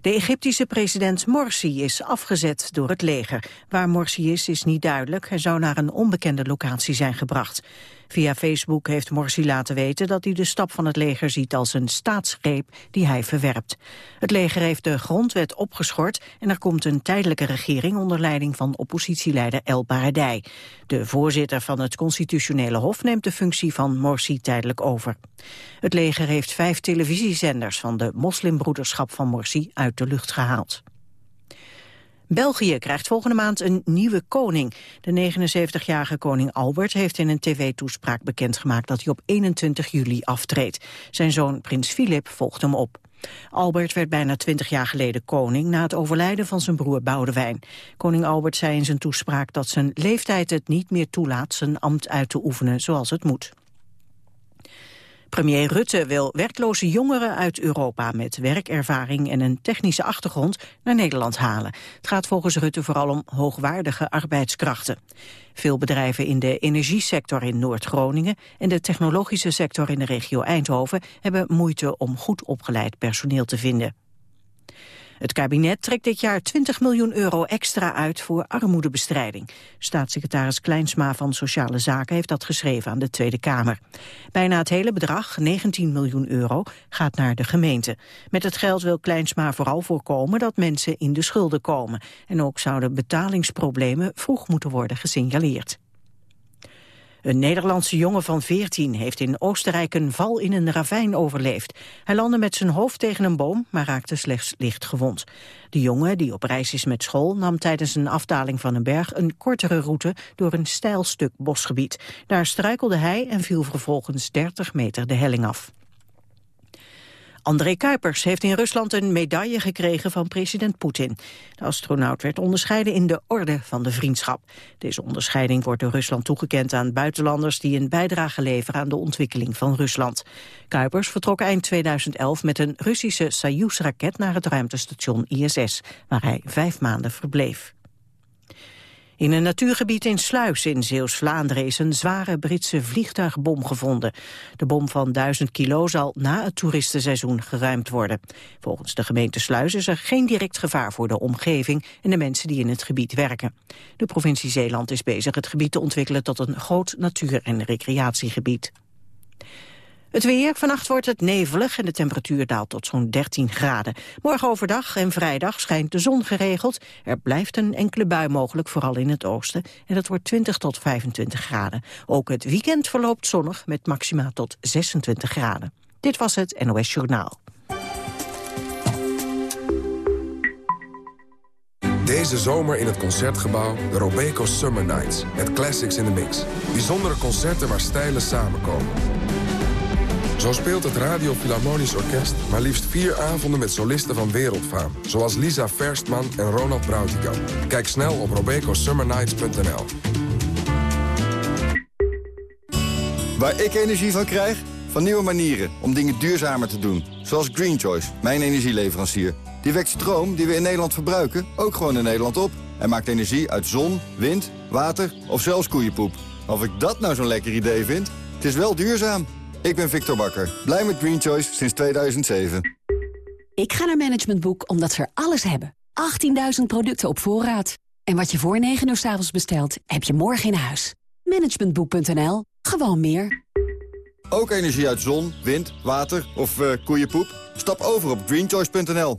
De Egyptische president Morsi is afgezet door het leger. Waar Morsi is, is niet duidelijk. Hij zou naar een onbekende locatie zijn gebracht. Via Facebook heeft Morsi laten weten dat hij de stap van het leger ziet als een staatsgreep die hij verwerpt. Het leger heeft de grondwet opgeschort en er komt een tijdelijke regering onder leiding van oppositieleider El Baradei. De voorzitter van het constitutionele hof neemt de functie van Morsi tijdelijk over. Het leger heeft vijf televisiezenders van de moslimbroederschap van Morsi uit de lucht gehaald. België krijgt volgende maand een nieuwe koning. De 79-jarige koning Albert heeft in een tv-toespraak bekendgemaakt dat hij op 21 juli aftreedt. Zijn zoon prins Filip volgt hem op. Albert werd bijna 20 jaar geleden koning na het overlijden van zijn broer Boudewijn. Koning Albert zei in zijn toespraak dat zijn leeftijd het niet meer toelaat zijn ambt uit te oefenen zoals het moet. Premier Rutte wil werkloze jongeren uit Europa met werkervaring en een technische achtergrond naar Nederland halen. Het gaat volgens Rutte vooral om hoogwaardige arbeidskrachten. Veel bedrijven in de energiesector in Noord-Groningen en de technologische sector in de regio Eindhoven hebben moeite om goed opgeleid personeel te vinden. Het kabinet trekt dit jaar 20 miljoen euro extra uit voor armoedebestrijding. Staatssecretaris Kleinsma van Sociale Zaken heeft dat geschreven aan de Tweede Kamer. Bijna het hele bedrag, 19 miljoen euro, gaat naar de gemeente. Met het geld wil Kleinsma vooral voorkomen dat mensen in de schulden komen. En ook zouden betalingsproblemen vroeg moeten worden gesignaleerd. Een Nederlandse jongen van 14 heeft in Oostenrijk een val in een ravijn overleefd. Hij landde met zijn hoofd tegen een boom, maar raakte slechts licht gewond. De jongen, die op reis is met school, nam tijdens een afdaling van een berg een kortere route door een steil stuk bosgebied. Daar struikelde hij en viel vervolgens 30 meter de helling af. André Kuipers heeft in Rusland een medaille gekregen van president Poetin. De astronaut werd onderscheiden in de Orde van de Vriendschap. Deze onderscheiding wordt door Rusland toegekend aan buitenlanders... die een bijdrage leveren aan de ontwikkeling van Rusland. Kuipers vertrok eind 2011 met een Russische Soyuz-raket... naar het ruimtestation ISS, waar hij vijf maanden verbleef. In een natuurgebied in Sluis in Zeeuws-Vlaanderen is een zware Britse vliegtuigbom gevonden. De bom van 1000 kilo zal na het toeristenseizoen geruimd worden. Volgens de gemeente Sluis is er geen direct gevaar voor de omgeving en de mensen die in het gebied werken. De provincie Zeeland is bezig het gebied te ontwikkelen tot een groot natuur- en recreatiegebied. Het weer, vannacht wordt het nevelig en de temperatuur daalt tot zo'n 13 graden. Morgen overdag en vrijdag schijnt de zon geregeld. Er blijft een enkele bui mogelijk, vooral in het oosten. En dat wordt 20 tot 25 graden. Ook het weekend verloopt zonnig met maxima tot 26 graden. Dit was het NOS Journaal. Deze zomer in het Concertgebouw de Robeco Summer Nights. Met classics in the mix. Bijzondere concerten waar stijlen samenkomen. Zo speelt het Radio Philharmonisch Orkest maar liefst vier avonden met solisten van wereldfaam. Zoals Lisa Verstman en Ronald Brautigam. Kijk snel op robecosummernights.nl Waar ik energie van krijg? Van nieuwe manieren om dingen duurzamer te doen. Zoals Green Choice, mijn energieleverancier. Die wekt stroom die we in Nederland verbruiken ook gewoon in Nederland op. En maakt energie uit zon, wind, water of zelfs koeienpoep. Of ik dat nou zo'n lekker idee vind? Het is wel duurzaam. Ik ben Victor Bakker, blij met Green Choice sinds 2007. Ik ga naar Management Boek omdat ze er alles hebben. 18.000 producten op voorraad. En wat je voor 9 uur s avonds bestelt, heb je morgen in huis. Managementboek.nl. Gewoon meer. Ook energie uit zon, wind, water of uh, koeienpoep? Stap over op greenchoice.nl.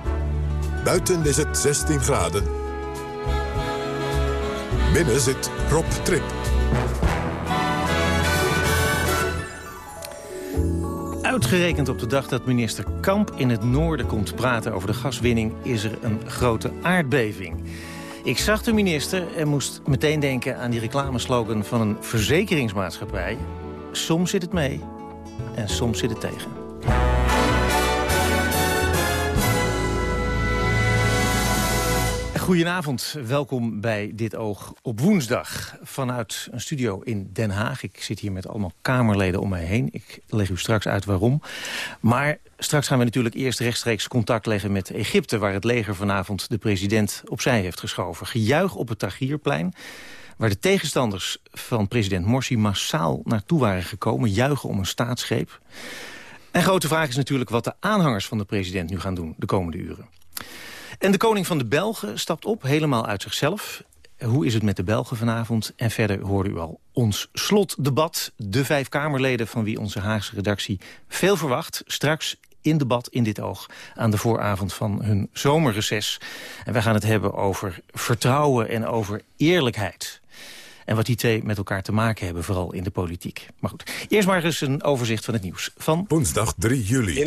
Buiten is het 16 graden. Binnen zit Rob Trip. Uitgerekend op de dag dat minister Kamp in het noorden komt praten over de gaswinning... is er een grote aardbeving. Ik zag de minister en moest meteen denken aan die reclameslogan van een verzekeringsmaatschappij. Soms zit het mee en soms zit het tegen. Goedenavond, welkom bij Dit Oog op woensdag. Vanuit een studio in Den Haag. Ik zit hier met allemaal Kamerleden om mij heen. Ik leg u straks uit waarom. Maar straks gaan we natuurlijk eerst rechtstreeks contact leggen met Egypte... waar het leger vanavond de president opzij heeft geschoven. Gejuich op het Tahrirplein waar de tegenstanders van president Morsi massaal naartoe waren gekomen... juichen om een staatsgreep. En grote vraag is natuurlijk wat de aanhangers van de president nu gaan doen de komende uren. En de koning van de Belgen stapt op, helemaal uit zichzelf. Hoe is het met de Belgen vanavond? En verder hoorde u al ons slotdebat. De vijf Kamerleden van wie onze Haagse redactie veel verwacht. Straks in debat in dit oog aan de vooravond van hun zomerreces. En wij gaan het hebben over vertrouwen en over eerlijkheid. En wat die twee met elkaar te maken hebben, vooral in de politiek. Maar goed, eerst maar eens een overzicht van het nieuws. Van woensdag 3 juli.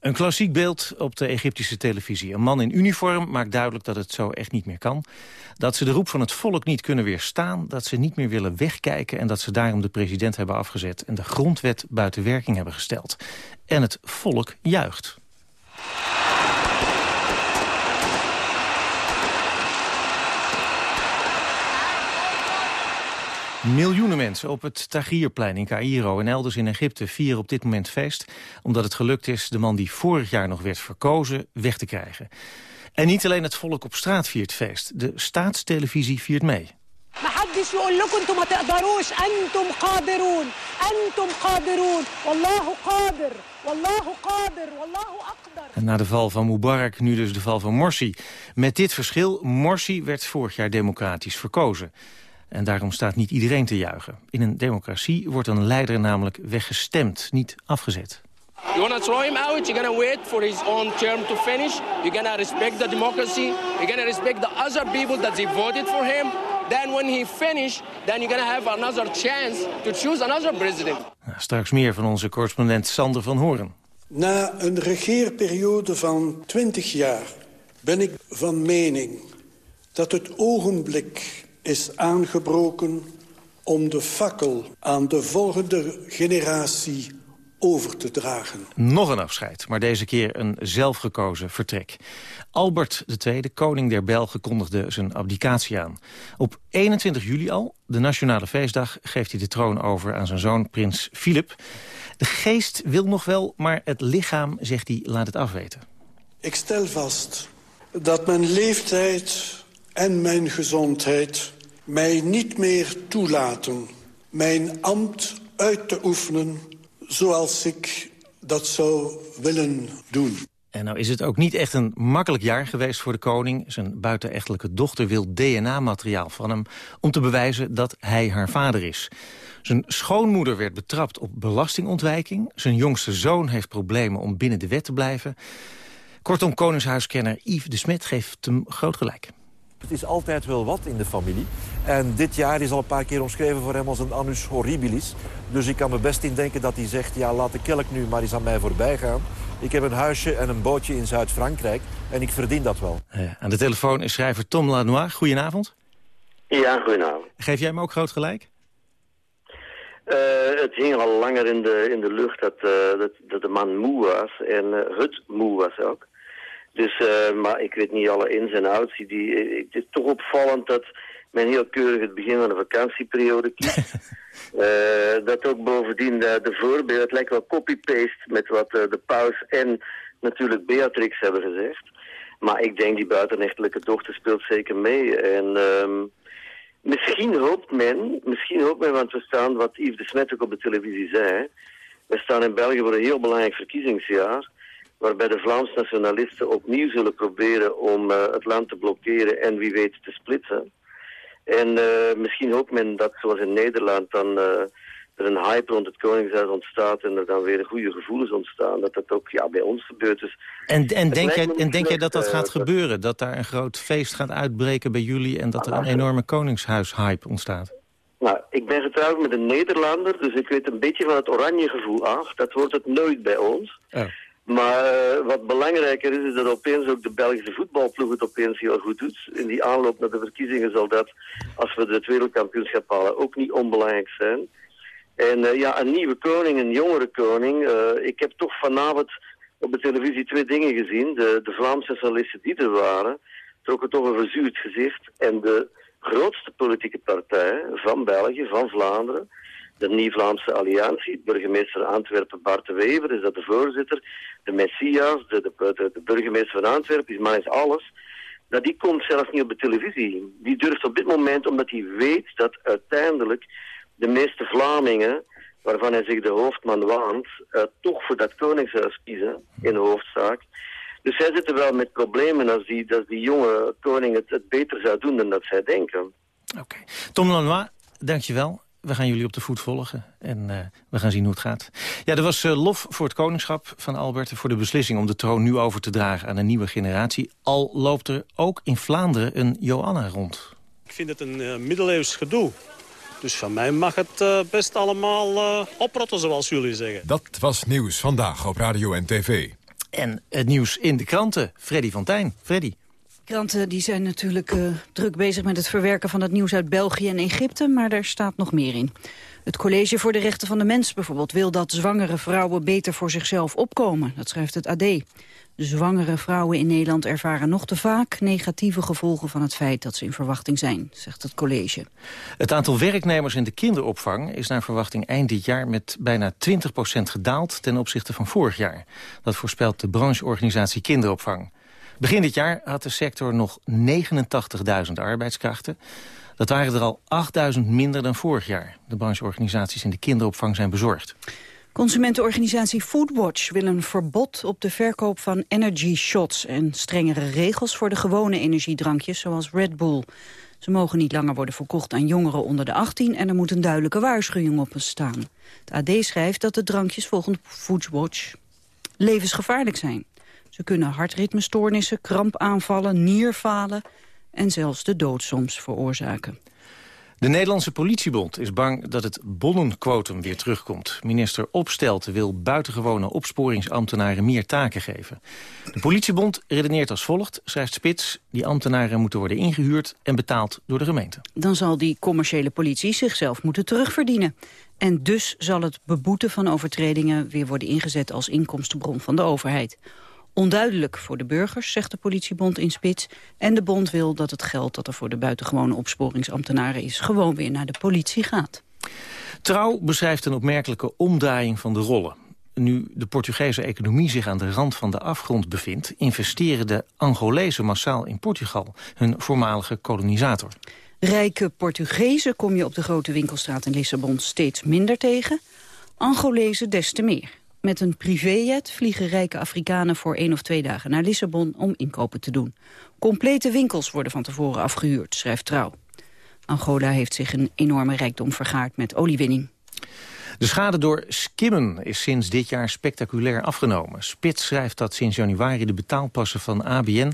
Een klassiek beeld op de Egyptische televisie. Een man in uniform maakt duidelijk dat het zo echt niet meer kan. Dat ze de roep van het volk niet kunnen weerstaan. Dat ze niet meer willen wegkijken. En dat ze daarom de president hebben afgezet. En de grondwet buiten werking hebben gesteld. En het volk juicht. Miljoenen mensen op het Tahrirplein in Cairo en elders in Egypte vieren op dit moment feest... omdat het gelukt is de man die vorig jaar nog werd verkozen weg te krijgen. En niet alleen het volk op straat viert feest, de staatstelevisie viert mee. En na de val van Mubarak nu dus de val van Morsi. Met dit verschil, Morsi werd vorig jaar democratisch verkozen. En daarom staat niet iedereen te juichen. In een democratie wordt een leider namelijk weggestemd, niet afgezet. You want to throw him out, you're going to wait for his own term to finish. You're going to respect the democracy. You're going to respect the other people that they voted for him. Then when he finish, then you're going to have another chance to choose another president. straks meer van onze correspondent Sander van Horen. Na een regeerperiode van 20 jaar ben ik van mening dat het ogenblik is aangebroken om de fakkel aan de volgende generatie over te dragen. Nog een afscheid, maar deze keer een zelfgekozen vertrek. Albert II, koning der Belgen, kondigde zijn abdicatie aan. Op 21 juli al, de nationale feestdag, geeft hij de troon over aan zijn zoon prins Filip. De geest wil nog wel, maar het lichaam, zegt hij, laat het afweten. Ik stel vast dat mijn leeftijd en mijn gezondheid mij niet meer toelaten mijn ambt uit te oefenen zoals ik dat zou willen doen. En nou is het ook niet echt een makkelijk jaar geweest voor de koning. Zijn buitenechtelijke dochter wil DNA-materiaal van hem... om te bewijzen dat hij haar vader is. Zijn schoonmoeder werd betrapt op belastingontwijking. Zijn jongste zoon heeft problemen om binnen de wet te blijven. Kortom, koningshuiskenner Yves de Smet geeft hem groot gelijk. Het is altijd wel wat in de familie. En dit jaar is al een paar keer omschreven voor hem als een annus horribilis. Dus ik kan me best indenken dat hij zegt... ja, laat de kelk nu maar eens aan mij voorbij gaan. Ik heb een huisje en een bootje in Zuid-Frankrijk en ik verdien dat wel. Ja, aan de telefoon is schrijver Tom Lanois. Goedenavond. Ja, goedenavond. Geef jij hem ook groot gelijk? Uh, het hing al langer in de, in de lucht dat, uh, dat, dat, de man moe was. En uh, het moe was ook. Dus, uh, maar ik weet niet alle ins en outs. Die, het is toch opvallend dat men heel keurig het begin van de vakantieperiode kiest. uh, dat ook bovendien de, de voorbeeld, het lijkt wel copy-paste met wat de paus en natuurlijk Beatrix hebben gezegd. Maar ik denk die buitenechtelijke dochter speelt zeker mee. En um, misschien hoopt men, misschien hoopt men, want we staan, wat Yves de Smet ook op de televisie zei, we staan in België voor een heel belangrijk verkiezingsjaar waarbij de Vlaams nationalisten opnieuw zullen proberen om uh, het land te blokkeren en wie weet te splitsen. En uh, misschien hoopt men dat, zoals in Nederland, dan uh, er een hype rond het Koningshuis ontstaat en er dan weer goede gevoelens ontstaan. Dat dat ook ja, bij ons gebeurt. Dus en en denk, jij, en denk jij dat dat gaat gebeuren? Dat daar een groot feest gaat uitbreken bij jullie en dat er een enorme Koningshuis-hype ontstaat? Nou, ik ben getrouwd met een Nederlander, dus ik weet een beetje van het oranje gevoel af. Dat wordt het nooit bij ons. Oh. Maar uh, wat belangrijker is, is dat opeens ook de Belgische voetbalploeg het opeens heel goed doet. In die aanloop naar de verkiezingen zal dat, als we het wereldkampioenschap halen, ook niet onbelangrijk zijn. En uh, ja, een nieuwe koning, een jongere koning. Uh, ik heb toch vanavond op de televisie twee dingen gezien. De, de Vlaamse socialisten die er waren, trokken toch een verzuurd gezicht. En de grootste politieke partij van België, van Vlaanderen, de Nieuw-Vlaamse Alliantie, burgemeester Antwerpen Bart de Wever, is dat de voorzitter, de Messias, de, de, burgemeester van Antwerpen, is maar eens alles. Dat die komt zelfs niet op de televisie. Die durft op dit moment, omdat hij weet dat uiteindelijk de meeste Vlamingen, waarvan hij zich de hoofdman waant, uh, toch voor dat koningshuis kiezen, in de hoofdzaak. Dus zij zitten wel met problemen als die, als die jonge koning het, beter zou doen dan dat zij denken. Oké. Tom Lanois, dankjewel. We gaan jullie op de voet volgen en uh, we gaan zien hoe het gaat. Ja, er was uh, lof voor het koningschap van Albert... voor de beslissing om de troon nu over te dragen aan een nieuwe generatie. Al loopt er ook in Vlaanderen een Johanna rond. Ik vind het een uh, middeleeuws gedoe. Dus van mij mag het best allemaal oprotten, zoals jullie zeggen. Dat was Nieuws Vandaag op Radio en TV. En het nieuws in de kranten. Freddy van Tijn. Freddy. Kranten die zijn natuurlijk uh, druk bezig met het verwerken van het nieuws uit België en Egypte, maar er staat nog meer in. Het College voor de Rechten van de Mens bijvoorbeeld wil dat zwangere vrouwen beter voor zichzelf opkomen. Dat schrijft het AD. Zwangere vrouwen in Nederland ervaren nog te vaak negatieve gevolgen van het feit dat ze in verwachting zijn, zegt het college. Het aantal werknemers in de kinderopvang is naar verwachting eind dit jaar met bijna 20% gedaald ten opzichte van vorig jaar. Dat voorspelt de brancheorganisatie Kinderopvang. Begin dit jaar had de sector nog 89.000 arbeidskrachten. Dat waren er al 8.000 minder dan vorig jaar. De brancheorganisaties in de kinderopvang zijn bezorgd. Consumentenorganisatie Foodwatch wil een verbod op de verkoop van energy shots... en strengere regels voor de gewone energiedrankjes zoals Red Bull. Ze mogen niet langer worden verkocht aan jongeren onder de 18... en er moet een duidelijke waarschuwing op staan. Het AD schrijft dat de drankjes volgens Foodwatch levensgevaarlijk zijn. Ze kunnen hartritmestoornissen, krampaanvallen, nierfalen en zelfs de dood soms veroorzaken. De Nederlandse politiebond is bang dat het bonnenquotum weer terugkomt. Minister Opstelten wil buitengewone opsporingsambtenaren meer taken geven. De politiebond redeneert als volgt, schrijft Spits... die ambtenaren moeten worden ingehuurd en betaald door de gemeente. Dan zal die commerciële politie zichzelf moeten terugverdienen. En dus zal het beboeten van overtredingen weer worden ingezet als inkomstenbron van de overheid. Onduidelijk voor de burgers, zegt de politiebond in Spits. En de bond wil dat het geld dat er voor de buitengewone opsporingsambtenaren is... gewoon weer naar de politie gaat. Trouw beschrijft een opmerkelijke omdraaiing van de rollen. Nu de Portugese economie zich aan de rand van de afgrond bevindt... investeren de Angolezen massaal in Portugal, hun voormalige kolonisator. Rijke Portugezen kom je op de grote winkelstraat in Lissabon steeds minder tegen. Angolezen des te meer. Met een privéjet vliegen rijke Afrikanen voor één of twee dagen naar Lissabon om inkopen te doen. Complete winkels worden van tevoren afgehuurd, schrijft Trouw. Angola heeft zich een enorme rijkdom vergaard met oliewinning. De schade door skimmen is sinds dit jaar spectaculair afgenomen. Spits schrijft dat sinds januari de betaalpassen van ABN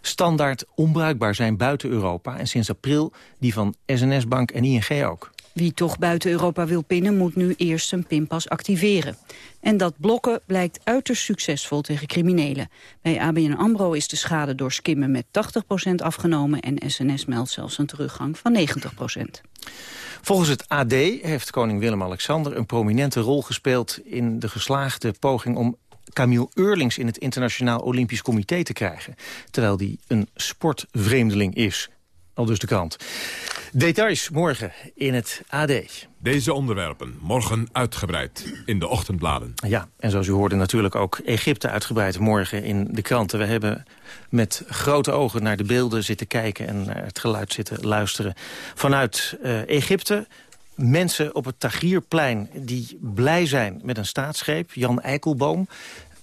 standaard onbruikbaar zijn buiten Europa... en sinds april die van SNS Bank en ING ook. Wie toch buiten Europa wil pinnen, moet nu eerst zijn pinpas activeren. En dat blokken blijkt uiterst succesvol tegen criminelen. Bij ABN AMRO is de schade door skimmen met 80% afgenomen... en SNS meldt zelfs een teruggang van 90%. Volgens het AD heeft koning Willem-Alexander een prominente rol gespeeld... in de geslaagde poging om Camille Eurlings in het Internationaal Olympisch Comité te krijgen. Terwijl die een sportvreemdeling is. Al dus de krant. Details morgen in het AD. Deze onderwerpen morgen uitgebreid in de ochtendbladen. Ja, en zoals u hoorde natuurlijk ook Egypte uitgebreid morgen in de kranten. We hebben met grote ogen naar de beelden zitten kijken... en naar het geluid zitten luisteren vanuit uh, Egypte. Mensen op het Tagierplein die blij zijn met een staatsgreep. Jan Eikelboom.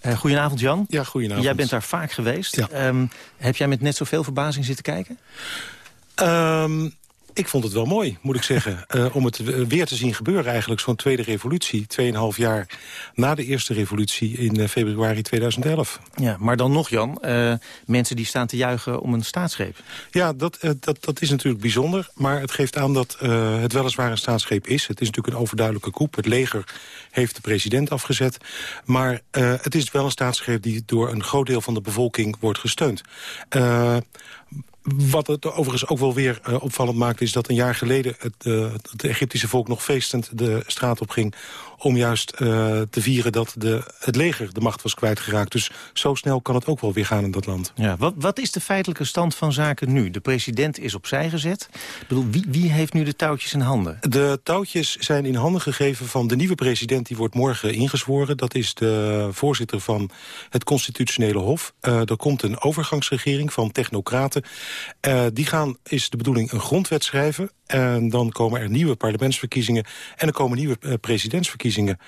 Uh, goedenavond Jan. Ja, goedenavond. Jij bent daar vaak geweest. Ja. Um, heb jij met net zoveel verbazing zitten kijken? Um, Ik vond het wel mooi, moet ik zeggen. Uh, om het weer te zien gebeuren eigenlijk. Zo'n tweede revolutie, 2,5 jaar na de eerste revolutie in uh, februari 2011. Ja, maar dan nog Jan, uh, mensen die staan te juichen om een staatsgreep. Ja, dat, dat, dat is natuurlijk bijzonder. Maar het geeft aan dat het weliswaar een staatsgreep is. Het is natuurlijk een overduidelijke koep. Het leger heeft de president afgezet. Maar het is wel een staatsgreep die door een groot deel van de bevolking wordt gesteund. Wat het overigens ook wel weer uh, opvallend maakt... is dat een jaar geleden het, uh, het Egyptische volk nog feestend de straat op ging om juist uh, te vieren dat de, het leger de macht was kwijtgeraakt. Dus zo snel kan het ook wel weer gaan in dat land. Ja, wat, wat is de feitelijke stand van zaken nu? De president is opzij gezet. Ik bedoel, wie, wie heeft nu de touwtjes in handen? De touwtjes zijn in handen gegeven van de nieuwe president... die wordt morgen ingezworen. Dat is de voorzitter van het Constitutionele Hof. Er komt een overgangsregering van technocraten. Uh, die gaan, is de bedoeling, een grondwet schrijven. En dan komen er nieuwe parlementsverkiezingen... en er komen nieuwe uh, presidentsverkiezingen.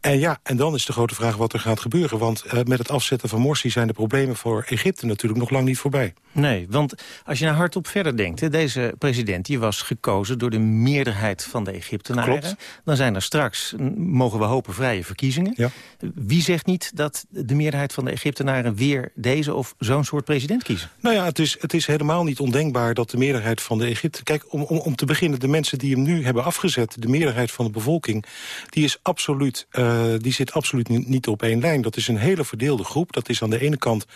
En ja, en dan is de grote vraag wat er gaat gebeuren. Want uh, met het afzetten van Morsi zijn de problemen voor Egypte natuurlijk nog lang niet voorbij. Nee, want als je naar nou hardop verder denkt... Hè, deze president die was gekozen door de meerderheid van de Egyptenaren. Klopt. Dan zijn er straks, mogen we hopen, vrije verkiezingen. Ja. Wie zegt niet dat de meerderheid van de Egyptenaren... weer deze of zo'n soort president kiezen? Nou ja, het is, het is helemaal niet ondenkbaar dat de meerderheid van de Egypte... Kijk, om, om, om te beginnen, de mensen die hem nu hebben afgezet... de meerderheid van de bevolking, die is absoluut... Uh, uh, die zit absoluut niet, op één lijn. Dat is een hele verdeelde groep. Dat is aan de ene kant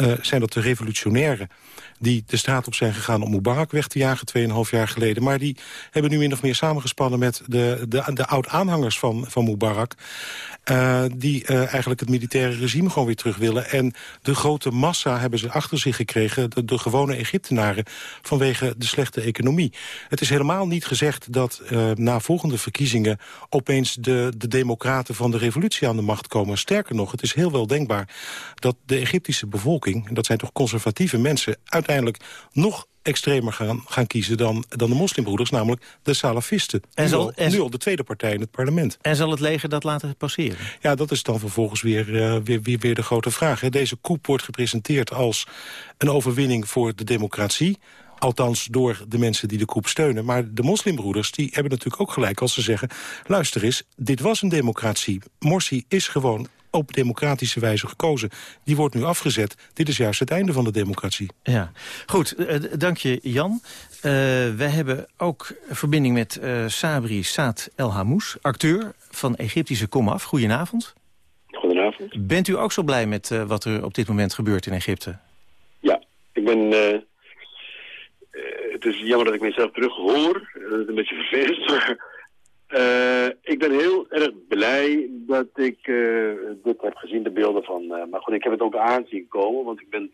uh, zijn dat de revolutionairen die de straat op zijn gegaan om Mubarak weg te jagen... 2,5 jaar geleden. Maar die hebben nu min of meer samengespannen met de, de, de oud-aanhangers van, van Mubarak... Uh, die eigenlijk het militaire regime gewoon weer terug willen. En de grote massa hebben ze achter zich gekregen... de, de gewone Egyptenaren, vanwege de slechte economie. Het is helemaal niet gezegd dat na volgende verkiezingen... opeens de, de democraten van de revolutie aan de macht komen. Sterker nog, het is heel wel denkbaar dat de Egyptische bevolking... en dat zijn toch conservatieve mensen... uiteindelijk nog extremer gaan, gaan kiezen dan, dan de moslimbroeders, namelijk de salafisten. En zal, nu, al, nu al de tweede partij in het parlement. En zal het leger dat laten passeren? Ja, dat is dan vervolgens weer, uh, weer, weer, weer de grote vraag. Hè. Deze coup wordt gepresenteerd als een overwinning voor de democratie. Althans door de mensen die de coup steunen. Maar de moslimbroeders die hebben natuurlijk ook gelijk als ze zeggen... luister eens, dit was een democratie. Morsi is gewoon op democratische wijze gekozen. Die wordt nu afgezet. Dit is juist het einde van de democratie. Ja, goed. Uh, dank je, Jan. Uh, we hebben ook verbinding met uh, Sabri Saad El Hamous, acteur van Egyptische Komaf. Goedenavond. Goedenavond. Bent u ook zo blij met wat er op dit moment gebeurt in Egypte? Ja, ik ben... het is jammer dat ik mezelf terug hoor. Dat is een beetje vervelend, maar... Uh, ik ben heel erg blij dat ik uh, dit heb gezien, de beelden van... Maar goed, ik heb het ook aanzien komen, want ik ben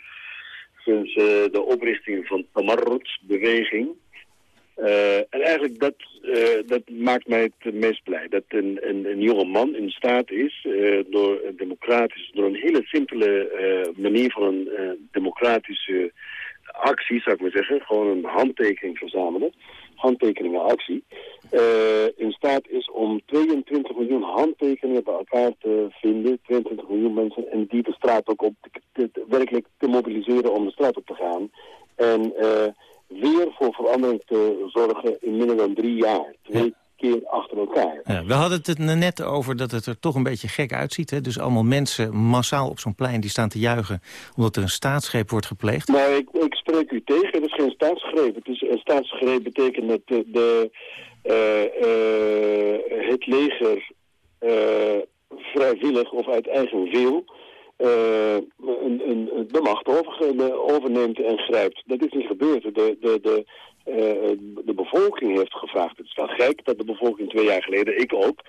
sinds de oprichting van Tamarrot-beweging... en eigenlijk dat, dat maakt mij het meest blij. Dat een, een, een jonge man in staat is, door democratisch, door een hele simpele manier van een democratische actie, zou ik maar zeggen... gewoon een handtekening verzamelen. Handtekeningenactie, uh, in staat is om 22 miljoen handtekeningen bij elkaar te vinden, 22 miljoen mensen, en die de straat ook op te, werkelijk te mobiliseren om de straat op te gaan. En uh, weer voor verandering te zorgen in minder dan drie jaar. Twee keer achter elkaar. Ja, we hadden het net over dat het er toch een beetje gek uitziet. Hè? Dus allemaal mensen massaal op zo'n plein die staan te juichen... omdat er een staatsgreep wordt gepleegd. Nou, ik, ik spreek u tegen. Het is geen staatsgreep. Het is, een staatsgreep betekent dat de, de uh, uh, het leger uh, vrijwillig of uit eigen wil... een, een, de macht over, overneemt en grijpt. Dat is niet gebeurd. De, de, de, de bevolking heeft gevraagd. Het is wel gek dat de bevolking twee jaar geleden, ik ook,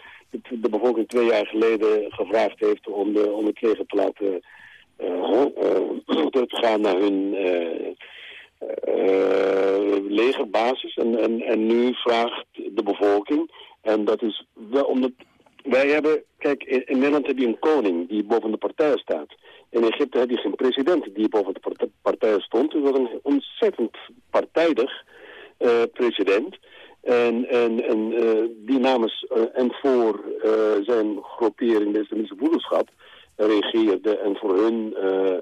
de bevolking twee jaar geleden gevraagd heeft om, de, om het leger te laten uh, terug te gaan naar hun legerbasis. En, en, en nu vraagt de bevolking, en dat is wel omdat wij hebben, kijk, in, Nederland heb je een koning die boven de partij staat. In Egypte heb je geen president die boven de partij stond. Het was een ontzettend partijdig president. En, en, en uh, die namens uh, en voor zijn groepering, de islamitische broederschap, regeerde en voor hun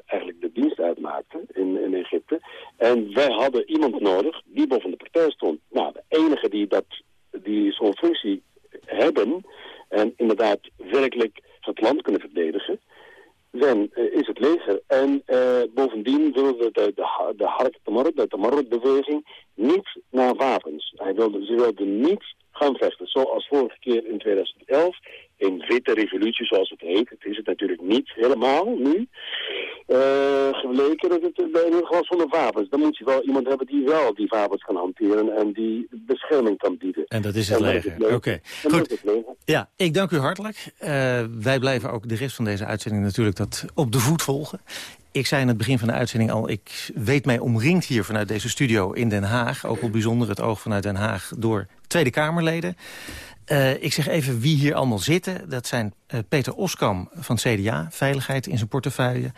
eigenlijk de dienst uitmaakte in, in Egypte. En wij hadden iemand nodig die boven de partij stond. Nou, de enige die, dat, die zo'n functie hebben en inderdaad werkelijk het land kunnen verdedigen, zijn, uh, is het leger. En uh, bovendien wilde de, de, de Hark de Tamarot-beweging niet naar wapens. Hij wilde, ze wilden niet gaan vechten, zoals vorige keer in 2011 in witte revolutie, zoals het heet. Het is het natuurlijk niet helemaal nu. Uh, gebleken dat het in ieder geval zonder wapens. Dan moet je wel iemand hebben die wel die wapens kan hanteren en die bescherming kan bieden. En dat is het leger. Oké, okay. goed. Ja, ik dank u hartelijk. Uh, wij blijven ook de rest van deze uitzending natuurlijk dat op de voet volgen. Ik zei in het begin van de uitzending al, ik weet mij omringd hier vanuit deze studio in Den Haag. Ook op bijzonder het oog vanuit Den Haag door Tweede Kamerleden. Uh, ik zeg even wie hier allemaal zitten. Dat zijn uh, Peter Oskam van CDA, Veiligheid in zijn portefeuille.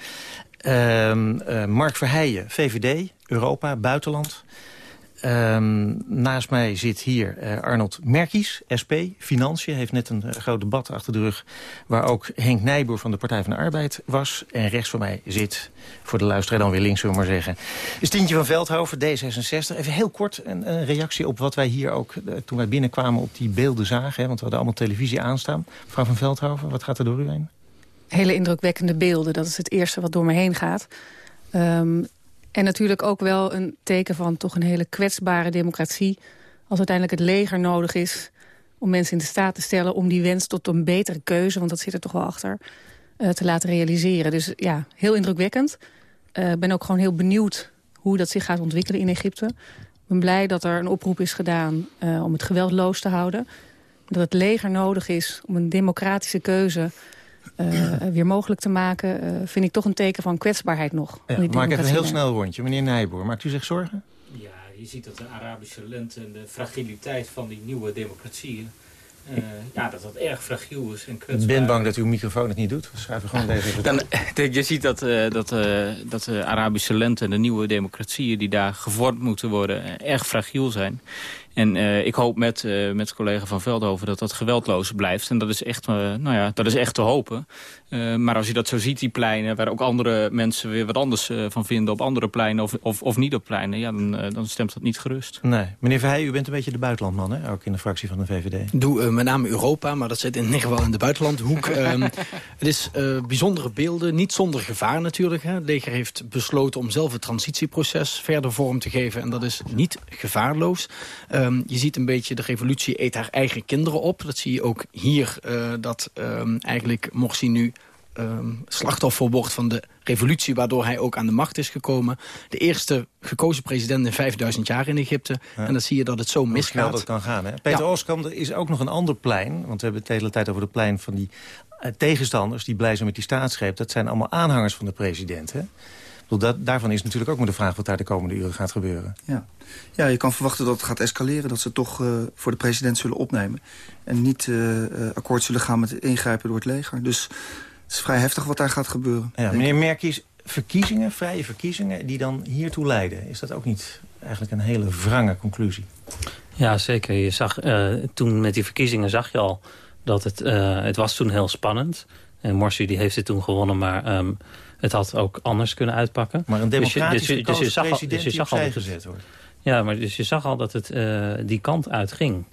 Uh, Mark Verheijen, VVD, Europa, Buitenland. Um, naast mij zit hier uh, Arnold Merkies, SP, Financiën. Heeft net een uh, groot debat achter de rug... waar ook Henk Nijboer van de Partij van de Arbeid was. En rechts van mij zit, voor de luisteraar dan weer links, zullen we maar zeggen... Stientje van Veldhoven, D66. Even heel kort een, reactie op wat wij hier ook... Uh, toen wij binnenkwamen op die beelden zagen. Hè, want we hadden allemaal televisie aanstaan. Mevrouw van Veldhoven, wat gaat er door u heen? Hele indrukwekkende beelden. Dat is het eerste wat door me heen gaat. Um, en natuurlijk ook wel een teken van toch een hele kwetsbare democratie. Als uiteindelijk het leger nodig is om mensen in de staat te stellen... om die wens tot een betere keuze, want dat zit er toch wel achter... Uh, te laten realiseren. Dus ja, heel indrukwekkend. Ik uh, ben ook gewoon heel benieuwd hoe dat zich gaat ontwikkelen in Egypte. Ik ben blij dat er een oproep is gedaan uh, om het geweldloos te houden. Dat het leger nodig is om een democratische keuze uh, weer mogelijk te maken... Uh, vind ik toch een teken van kwetsbaarheid nog. Ja, maak even een heel snel rondje. Meneer Nijboer, maakt u zich zorgen? Ja, je ziet dat de Arabische lente en de fragiliteit van die nieuwe democratieën... Uh, ja, dat dat erg fragiel is en kwetsbaar. Ik ben bang dat uw microfoon het niet doet. We schrijven gewoon deze Dan, Je ziet dat, uh, dat, uh, dat de Arabische lente en de nieuwe democratieën... die daar gevormd moeten worden, erg fragiel zijn. En uh, ik hoop met, uh, met collega Van Veldhoven dat dat geweldloos blijft. En dat is echt, uh, nou ja, dat is echt te hopen. maar als je dat zo ziet, die pleinen... waar ook andere mensen weer wat anders van vinden... op andere pleinen of, of, of niet op pleinen... Ja, dan, dan stemt dat niet gerust. Nee. Meneer Verheij, u bent een beetje de buitenlandman, hè? Ook in de fractie van de VVD. Doe met name Europa, maar dat zit in ieder geval in de buitenlandhoek. um, het is bijzondere beelden, niet zonder gevaar natuurlijk. Hè. Het leger heeft besloten om zelf het transitieproces verder vorm te geven. En dat is niet gevaarloos. Um, je ziet een beetje de revolutie eet haar eigen kinderen op. Dat zie je ook hier, uh, dat um, eigenlijk Morsi nu um, slachtoffer wordt van de revolutie... waardoor hij ook aan de macht is gekomen. De eerste gekozen president in 5000 jaar in Egypte. Ja. En dan zie je dat het zo misgaat. Hoe dat kan gaan, hè? Peter ja. Oskam, er is ook nog een ander plein. Want we hebben het de hele tijd over het plein van die uh, tegenstanders... die blij zijn met die staatsgreep. Dat zijn allemaal aanhangers van de president, hè? Dat, daarvan is natuurlijk ook maar de vraag wat daar de komende uren gaat gebeuren. Ja, ja je kan verwachten dat het gaat escaleren. Dat ze toch uh, voor de president zullen opnemen. En niet uh, akkoord zullen gaan met ingrijpen door het leger. Dus het is vrij heftig wat daar gaat gebeuren. Ja, meneer Merkies, verkiezingen, vrije verkiezingen... die dan hiertoe leiden. Is dat ook niet eigenlijk een hele wrange conclusie? Ja, zeker. Je zag, uh, toen met die verkiezingen zag je al dat het, uh, het was toen heel spannend. En Morsi die heeft het toen gewonnen, maar... Um, het had ook anders kunnen uitpakken. Maar een democratisch dus je, dus, dus je zag al, dus je zag al gezet wordt. Ja, maar dus je zag al dat het uh, die kant uitging.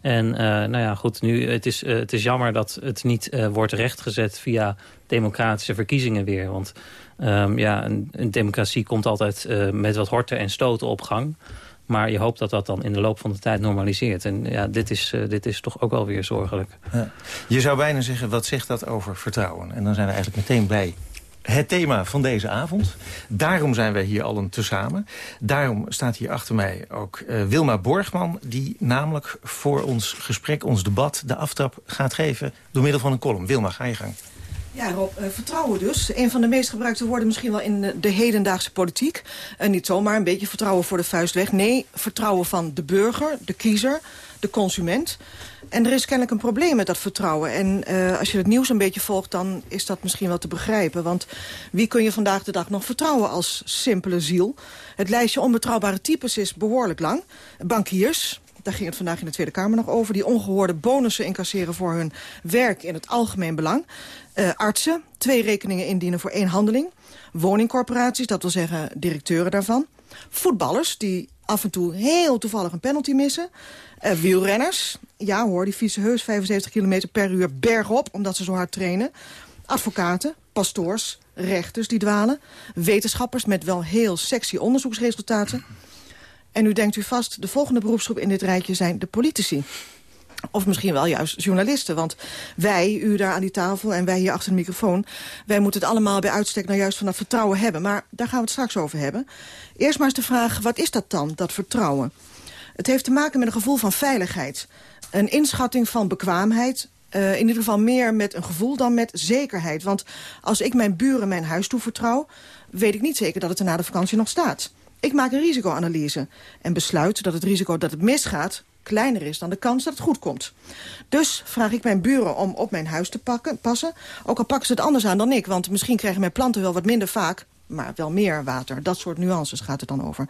En uh, nou ja, goed, nu, het, is, uh, het is jammer dat het niet uh, wordt rechtgezet via democratische verkiezingen weer. Want um, ja, een, een, democratie komt altijd met wat horten en stoten op gang. Maar je hoopt dat dat dan in de loop van de tijd normaliseert. En ja, dit is, dit is toch ook wel weer zorgelijk. Ja. Je zou bijna zeggen, wat zegt dat over vertrouwen? En dan zijn we eigenlijk meteen bij het thema van deze avond. Daarom zijn wij hier allen tezamen. Daarom staat hier achter mij ook uh, Wilma Borgman... die namelijk voor ons gesprek, ons debat, de aftrap gaat geven... door middel van een column. Wilma, ga je gang. Ja, Rob, uh, vertrouwen dus. Een van de meest gebruikte woorden misschien wel in de, de hedendaagse politiek. En niet zomaar een beetje vertrouwen voor de vuist weg. Nee, vertrouwen van de burger, de kiezer, de consument... En er is kennelijk een probleem met dat vertrouwen. En uh, als je het nieuws een beetje volgt, dan is dat misschien wel te begrijpen. Want wie kun je vandaag de dag nog vertrouwen als simpele ziel? Het lijstje onbetrouwbare types is behoorlijk lang. Bankiers, daar ging het vandaag in de Tweede Kamer nog over... die ongehoorde bonussen incasseren voor hun werk in het algemeen belang. Uh, artsen, twee rekeningen indienen voor één handeling. Woningcorporaties, dat wil zeggen directeuren daarvan. Voetballers, die af en toe heel toevallig een penalty missen. Uh, wielrenners, ja hoor, die fietsen heus 75 km per uur bergop... omdat ze zo hard trainen. Advocaten, pastoors, rechters die dwalen. Wetenschappers met wel heel sexy onderzoeksresultaten. En nu denkt u vast, de volgende beroepsgroep in dit rijtje zijn de politici. Of misschien wel juist journalisten. Want wij, u daar aan die tafel en wij hier achter de microfoon... wij moeten het allemaal bij uitstek nou juist van dat vertrouwen hebben. Maar daar gaan we het straks over hebben. Eerst maar eens de vraag, wat is dat dan, dat vertrouwen? Het heeft te maken met een gevoel van veiligheid. Een inschatting van bekwaamheid, uh, in ieder geval meer met een gevoel dan met zekerheid. Want als ik mijn buren mijn huis toevertrouw... weet ik niet zeker dat het er na de vakantie nog staat. Ik maak een risicoanalyse en besluit dat het risico dat het misgaat kleiner is dan de kans dat het goed komt. Dus vraag ik mijn buren om op mijn huis te pakken, passen. Ook al pakken ze het anders aan dan ik, want misschien krijgen mijn planten wel wat minder vaak maar wel meer water. Dat soort nuances gaat het dan over.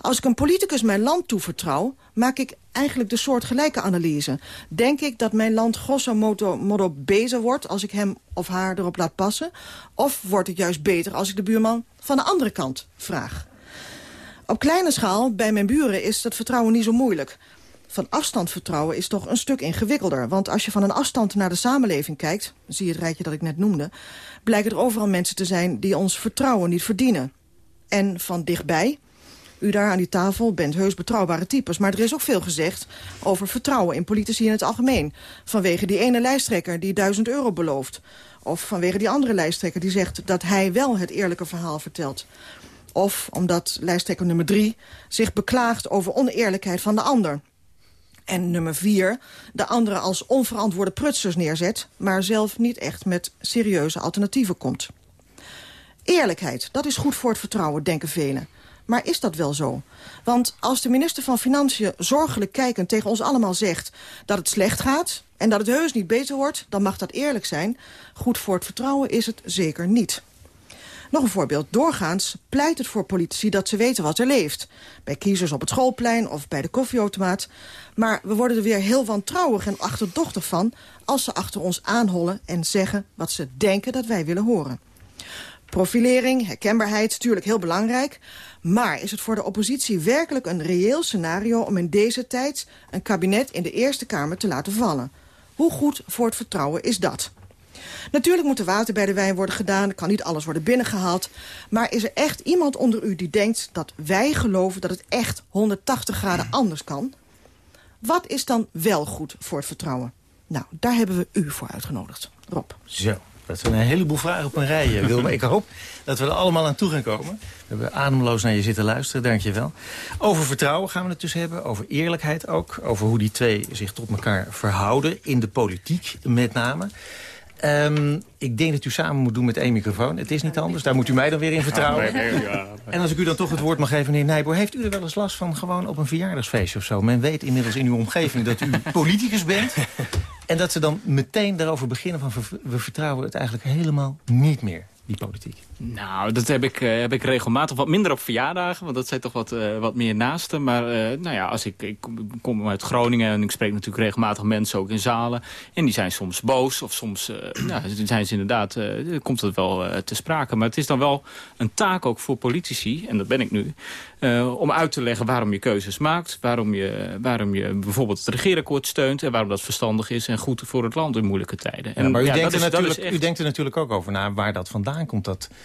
Als ik een politicus mijn land toevertrouw... maak ik eigenlijk de soortgelijke analyse. Denk ik dat mijn land grosso modo, modo wordt... als ik hem of haar erop laat passen? Of wordt het juist beter als ik de buurman van de andere kant vraag? Op kleine schaal, bij mijn buren, is dat vertrouwen niet zo moeilijk. Van afstand vertrouwen is toch een stuk ingewikkelder. Want als je van een afstand naar de samenleving kijkt... zie je het rijtje dat ik net noemde... blijken er overal mensen te zijn die ons vertrouwen niet verdienen. En van dichtbij... U daar aan die tafel bent heus betrouwbare types. Maar er is ook veel gezegd over vertrouwen in politici in het algemeen. Vanwege die ene lijsttrekker die duizend euro belooft. Of vanwege die andere lijsttrekker die zegt dat hij wel het eerlijke verhaal vertelt. Of omdat lijsttrekker nummer drie zich beklaagt over oneerlijkheid van de ander. En nummer vier, de andere als onverantwoorde prutsers neerzet... maar zelf niet echt met serieuze alternatieven komt. Eerlijkheid, dat is goed voor het vertrouwen, denken velen. Maar is dat wel zo? Want als de minister van Financiën zorgelijk kijkend tegen ons allemaal zegt... dat het slecht gaat en dat het heus niet beter wordt, dan mag dat eerlijk zijn. Goed voor het vertrouwen is het zeker niet. Nog een voorbeeld. Doorgaans pleit het voor politici dat ze weten wat er leeft. Bij kiezers op het schoolplein of bij de koffieautomaat. Maar we worden er weer heel wantrouwig en achterdochtig van... als ze achter ons aanhollen en zeggen wat ze denken dat wij willen horen. Profilering, herkenbaarheid, natuurlijk heel belangrijk. Maar is het voor de oppositie werkelijk een reëel scenario... om in deze tijd een kabinet in de Eerste Kamer te laten vallen? Hoe goed voor het vertrouwen is dat? Natuurlijk moet er water bij de wijn worden gedaan. kan niet alles worden binnengehaald. Maar is er echt iemand onder u die denkt dat wij geloven... dat het echt 180 graden anders kan? Wat is dan wel goed voor het vertrouwen? Nou, daar hebben we u voor uitgenodigd. Rob. Zo. Dat zijn een heleboel vragen op een rij, Wilma. Ik hoop dat we er allemaal aan toe gaan komen. We hebben ademloos naar je zitten luisteren, dank je wel. Over vertrouwen gaan we het dus hebben, over eerlijkheid ook. Over hoe die twee zich tot elkaar verhouden, in de politiek met name. Um, ik denk dat u samen moet doen met één microfoon. Het is niet anders. Daar moet u mij dan weer in vertrouwen. En als ik u dan toch het woord mag geven, meneer Nijboer... heeft u er wel eens last van gewoon op een verjaardagsfeestje of zo? Men weet inmiddels in uw omgeving dat u politicus bent. En dat ze dan meteen daarover beginnen van... we vertrouwen het eigenlijk helemaal niet meer die politiek? Nou, dat heb ik, uh, heb ik regelmatig. Wat minder op verjaardagen, want dat zijn toch wat, uh, wat meer naasten. Maar uh, nou ja, als ik, ik kom uit Groningen en ik spreek natuurlijk regelmatig mensen ook in zalen. En die zijn soms boos of soms nou, zijn ze inderdaad, komt het wel te sprake. Maar het is dan wel een taak ook voor politici, en dat ben ik nu... om uit te leggen waarom je keuzes maakt. Waarom je, waarom je bijvoorbeeld het regeerakkoord steunt. En waarom dat verstandig is en goed voor het land in moeilijke tijden. En, ja, maar u, denkt er natuurlijk, u denkt er natuurlijk ook over na waar dat vandaan komt. Dat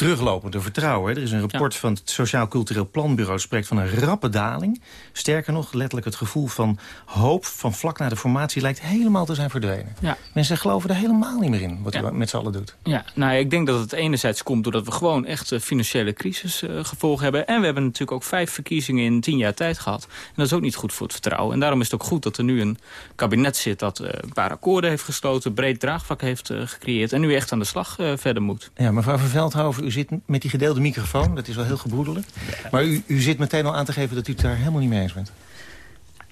teruglopende vertrouwen. Er is een rapport van het Sociaal Cultureel Planbureau... spreekt van een rappe daling. Sterker nog, letterlijk het gevoel van hoop... van vlak na de formatie lijkt helemaal te zijn verdwenen. Ja. Mensen geloven er helemaal niet meer in, wat u met z'n allen doet. Ja, nou, ik denk dat het enerzijds komt doordat we gewoon echt uh, financiële crisisgevolgen uh, hebben. En we hebben natuurlijk ook vijf verkiezingen in tien jaar tijd gehad. En dat is ook niet goed voor het vertrouwen. En daarom is het ook goed dat er nu een kabinet zit... dat uh, een paar akkoorden heeft gesloten, breed draagvlak heeft uh, gecreëerd... en nu echt aan de slag verder moet. Ja, mevrouw Verveldhoven, u zit met die gedeelde microfoon. Dat is wel heel gebroedelijk. Maar u, u zit meteen al aan te geven dat u het daar helemaal niet mee eens bent.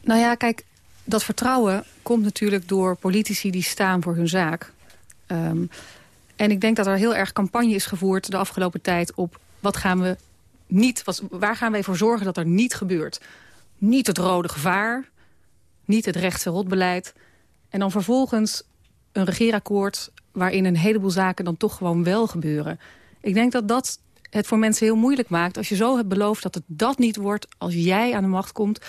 Nou ja, kijk, dat vertrouwen komt natuurlijk door politici die staan voor hun zaak. Um, en ik denk dat er heel erg campagne is gevoerd de afgelopen tijd op wat gaan we niet, waar gaan wij voor zorgen dat er niet gebeurt. Niet het rode gevaar, niet het rechtse rotbeleid. En dan vervolgens een regeerakkoord waarin een heleboel zaken dan toch gewoon wel gebeuren. Ik denk dat dat het voor mensen heel moeilijk maakt. Als je zo hebt beloofd dat het dat niet wordt als jij aan de macht komt.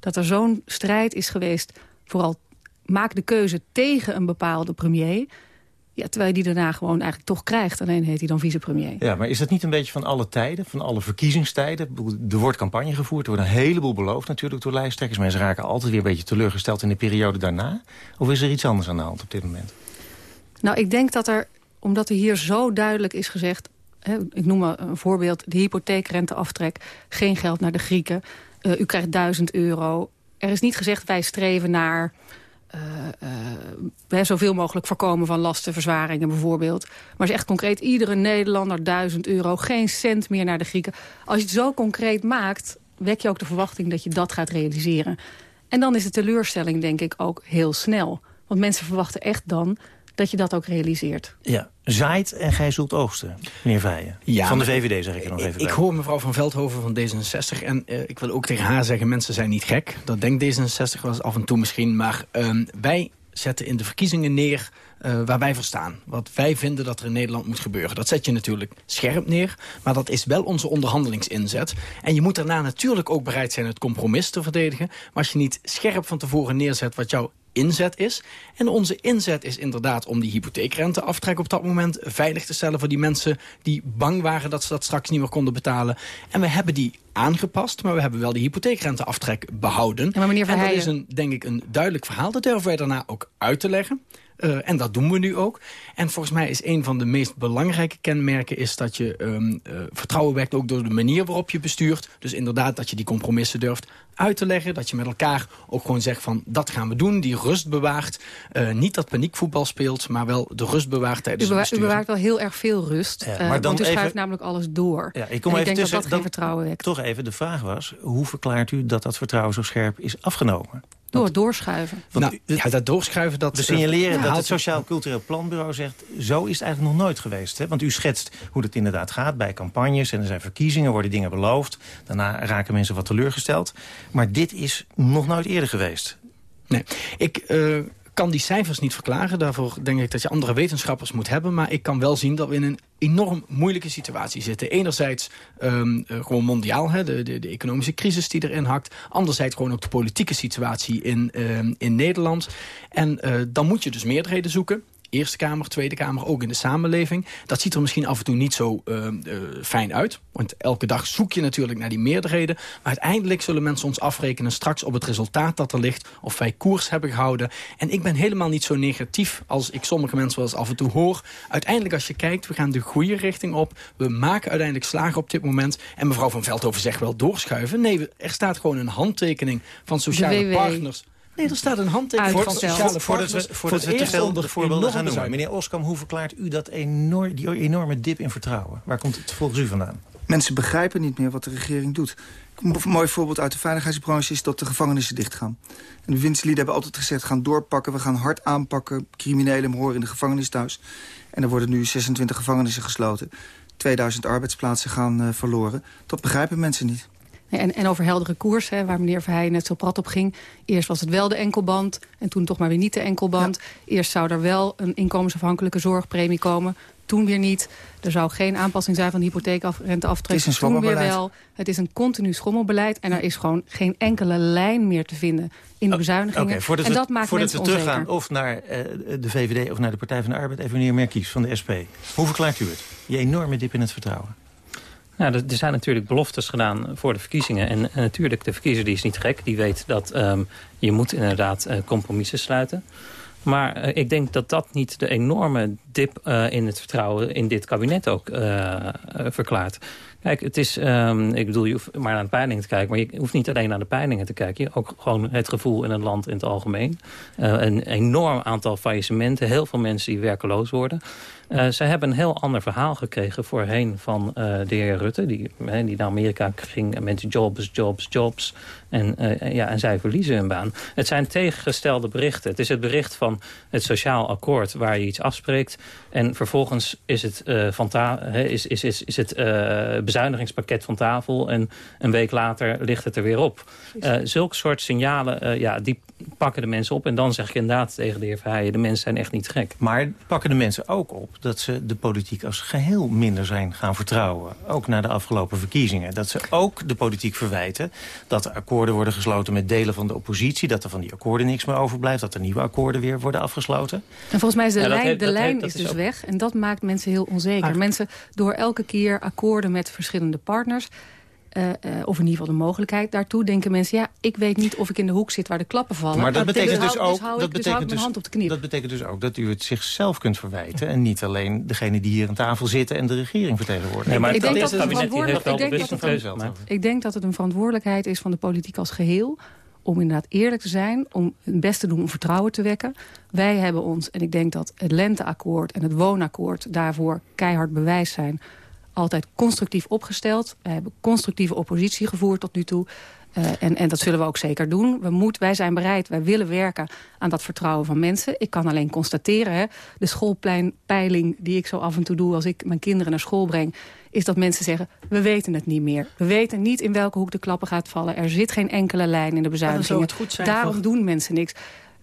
Dat er zo'n strijd is geweest. Vooral maak de keuze tegen een bepaalde premier. Ja, terwijl je die daarna gewoon eigenlijk toch krijgt. Alleen heet hij dan vicepremier. Ja, maar is dat niet een beetje van alle tijden? Van alle verkiezingstijden? Er wordt campagne gevoerd. Er wordt een heleboel beloofd natuurlijk door lijsttrekkers. Mensen raken altijd weer een beetje teleurgesteld in de periode daarna. Of is er iets anders aan de hand op dit moment? Nou, ik denk dat er, omdat er hier zo duidelijk is gezegd... Ik noem maar een voorbeeld, de hypotheekrenteaftrek... geen geld naar de Grieken, uh, u krijgt 1000 euro. Er is niet gezegd, wij streven naar... Uh, uh, zoveel mogelijk voorkomen van lastenverzwaringen bijvoorbeeld. Maar is echt concreet, iedere Nederlander 1000 euro, geen cent meer naar de Grieken. Als je het zo concreet maakt, wek je ook de verwachting dat je dat gaat realiseren. En dan is de teleurstelling denk ik ook heel snel. Want mensen verwachten echt dan dat je dat ook realiseert. Ja, zaait en gij zult oogsten, meneer Veijen. Ja, van de VVD zeg ik er nog even ik, Ik hoor mevrouw van Veldhoven van D66 en uh, ik wil ook tegen haar zeggen... mensen zijn niet gek, dat denkt D66 wel af en toe misschien... maar uh, wij zetten in de verkiezingen neer uh, waar wij voor staan. Wat wij vinden dat er in Nederland moet gebeuren. Dat zet je natuurlijk scherp neer, maar dat is wel onze onderhandelingsinzet. En je moet daarna natuurlijk ook bereid zijn het compromis te verdedigen. Maar als je niet scherp van tevoren neerzet wat jouw inzet is. En onze inzet is inderdaad om die hypotheekrenteaftrek op dat moment veilig te stellen voor die mensen die bang waren dat ze dat straks niet meer konden betalen. En we hebben die aangepast, maar we hebben wel die hypotheekrenteaftrek behouden. Ja, maar meneer en dat is een, denk ik een duidelijk verhaal. Dat durven wij daarna ook uit te leggen. Uh, en dat doen we nu ook. En volgens mij is een van de meest belangrijke kenmerken... is dat je um, uh, vertrouwen wekt ook door de manier waarop je bestuurt. Dus inderdaad dat je die compromissen durft uit te leggen. Dat je met elkaar ook gewoon zegt van dat gaan we doen. Die rust bewaart. Uh, niet dat paniekvoetbal speelt, maar wel de rust bewaart tijdens u bewaart, U bewaart wel heel erg veel rust. Ja, maar dan want u even... schuift namelijk alles door. Ja, ik kom even ik denk tussen, dat dat geen vertrouwen wekt. Toch even, de vraag was, hoe verklaart u dat dat vertrouwen zo scherp is afgenomen? Door het doorschuiven. Nou, ja, dat doorschuiven... Dat, we signaleren dat het Sociaal Cultureel Planbureau zegt... zo is het eigenlijk nog nooit geweest. Hè? Want u schetst hoe het inderdaad gaat bij campagnes... en er zijn verkiezingen, worden dingen beloofd. Daarna raken mensen wat teleurgesteld. Maar dit is nog nooit eerder geweest. Nee, ik... Uh kan die cijfers niet verklaren. Daarvoor denk ik dat je andere wetenschappers moet hebben. Maar ik kan wel zien dat we in een enorm moeilijke situatie zitten. Enerzijds um, gewoon mondiaal, hè, de, de, de, economische crisis die erin hakt. Anderzijds gewoon ook de politieke situatie in, um, in Nederland. En uh, dan moet je dus meerderheden zoeken. Eerste Kamer, Tweede Kamer, ook in de samenleving. Dat ziet er misschien af en toe niet zo uh, uh, fijn uit. Want elke dag zoek je natuurlijk naar die meerderheden. Maar uiteindelijk zullen mensen ons afrekenen straks op het resultaat dat er ligt. Of wij koers hebben gehouden. En ik ben helemaal niet zo negatief als ik sommige mensen wel eens af en toe hoor. Uiteindelijk als je kijkt, we gaan de goede richting op. We maken uiteindelijk slagen op dit moment. En mevrouw van Veldhoven zegt wel doorschuiven. Nee, er staat gewoon een handtekening van sociale partners... Nee, er staat een handtekening van sociale Voordat we, voordat we te veel voorbeelden gaan noemen. Meneer Oskam, hoe verklaart u dat enorm, die enorme dip in vertrouwen? Waar komt het volgens u vandaan? Mensen begrijpen niet meer wat de regering doet. Een mooi voorbeeld uit de veiligheidsbranche is dat de gevangenissen dichtgaan. En de bewindslieden hebben altijd gezegd, gaan doorpakken, we gaan hard aanpakken. Criminelen horen in de gevangenis thuis. En er worden nu 26 gevangenissen gesloten. 2000 arbeidsplaatsen gaan uh, verloren. Dat begrijpen mensen niet. En, en over heldere koers, hè, waar meneer Verheijen net zo prat op ging. Eerst was het wel de enkelband en toen toch maar weer niet de enkelband. Eerst zou er wel een inkomensafhankelijke zorgpremie komen. Toen weer niet. Er zou geen aanpassing zijn van de hypotheekrenteaftrek. Toen weer wel. Het is een continu schommelbeleid. En er is gewoon geen enkele lijn meer te vinden in de oh, bezuinigingen. Okay, en dat maakt voordat we teruggaan of naar uh, de VVD of naar de Partij van de Arbeid... even meneer Merkies van de SP. Hoe verklaart u het? Die enorme dip in het vertrouwen. Nou, er zijn natuurlijk beloftes gedaan voor de verkiezingen. En, en natuurlijk, de verkiezer die is niet gek. Die weet dat um, je moet inderdaad uh, compromissen sluiten. Maar uh, ik denk dat dat niet de enorme dip uh, in het vertrouwen in dit kabinet ook verklaart. Kijk, het is, um, ik bedoel, je hoeft maar naar de peilingen te kijken. Maar je hoeft niet alleen naar de peilingen te kijken. Je ook gewoon het gevoel in het land in het algemeen. een enorm aantal faillissementen. Heel veel mensen die werkeloos worden. Ze hebben een heel ander verhaal gekregen voorheen van de heer Rutte. Die, naar Amerika ging met jobs, jobs, jobs. En, uh, ja, en zij verliezen hun baan. Het zijn tegengestelde berichten. Het is het bericht van het sociaal akkoord waar je iets afspreekt. En vervolgens is het, uh, van is, is, is, is het uh, bezuinigingspakket van tafel. En een week later ligt het er weer op. Uh, zulke soort signalen, ja, die pakken de mensen op. En dan zeg ik inderdaad tegen de heer Verheijen... de mensen zijn echt niet gek. Maar pakken de mensen ook op dat ze de politiek als geheel minder zijn gaan vertrouwen? Ook na de afgelopen verkiezingen. Dat ze ook de politiek verwijten dat er akkoorden worden gesloten met delen van de oppositie... dat er van die akkoorden niks meer overblijft... dat er nieuwe akkoorden weer worden afgesloten. En volgens mij is de lijn, de lijn is dus weg. En dat maakt mensen heel onzeker. Mensen door elke keer akkoorden met verschillende partners... Uh, uh, of in ieder geval de mogelijkheid daartoe, denken mensen... ja, ik weet niet of ik in de hoek zit waar de klappen vallen. Maar dat betekent dus, ook, dus dat betekent dus, hand op de knie. Dat betekent dus ook dat u het zichzelf kunt verwijten... en niet alleen degene die hier aan tafel zitten en de regering vertegenwoordigen. Nee, maar ik, denk dat het ik denk dat het een verantwoordelijkheid is van de politiek als geheel om inderdaad eerlijk te zijn, om het best te doen om vertrouwen te wekken. Wij hebben ons, en ik denk dat het lenteakkoord en het woonakkoord daarvoor keihard bewijs zijn, altijd constructief opgesteld. We hebben constructieve oppositie gevoerd tot nu toe. Uh, en, en dat zullen we ook zeker doen. We moet, wij zijn bereid, wij willen werken aan dat vertrouwen van mensen. Ik kan alleen constateren, hè, de schoolpleinpeiling die ik zo af en toe doe... als ik mijn kinderen naar school breng, is dat mensen zeggen... we weten het niet meer. We weten niet in welke hoek de klappen gaat vallen. Er zit geen enkele lijn in de bezuinigingen. Daarom doen mensen niks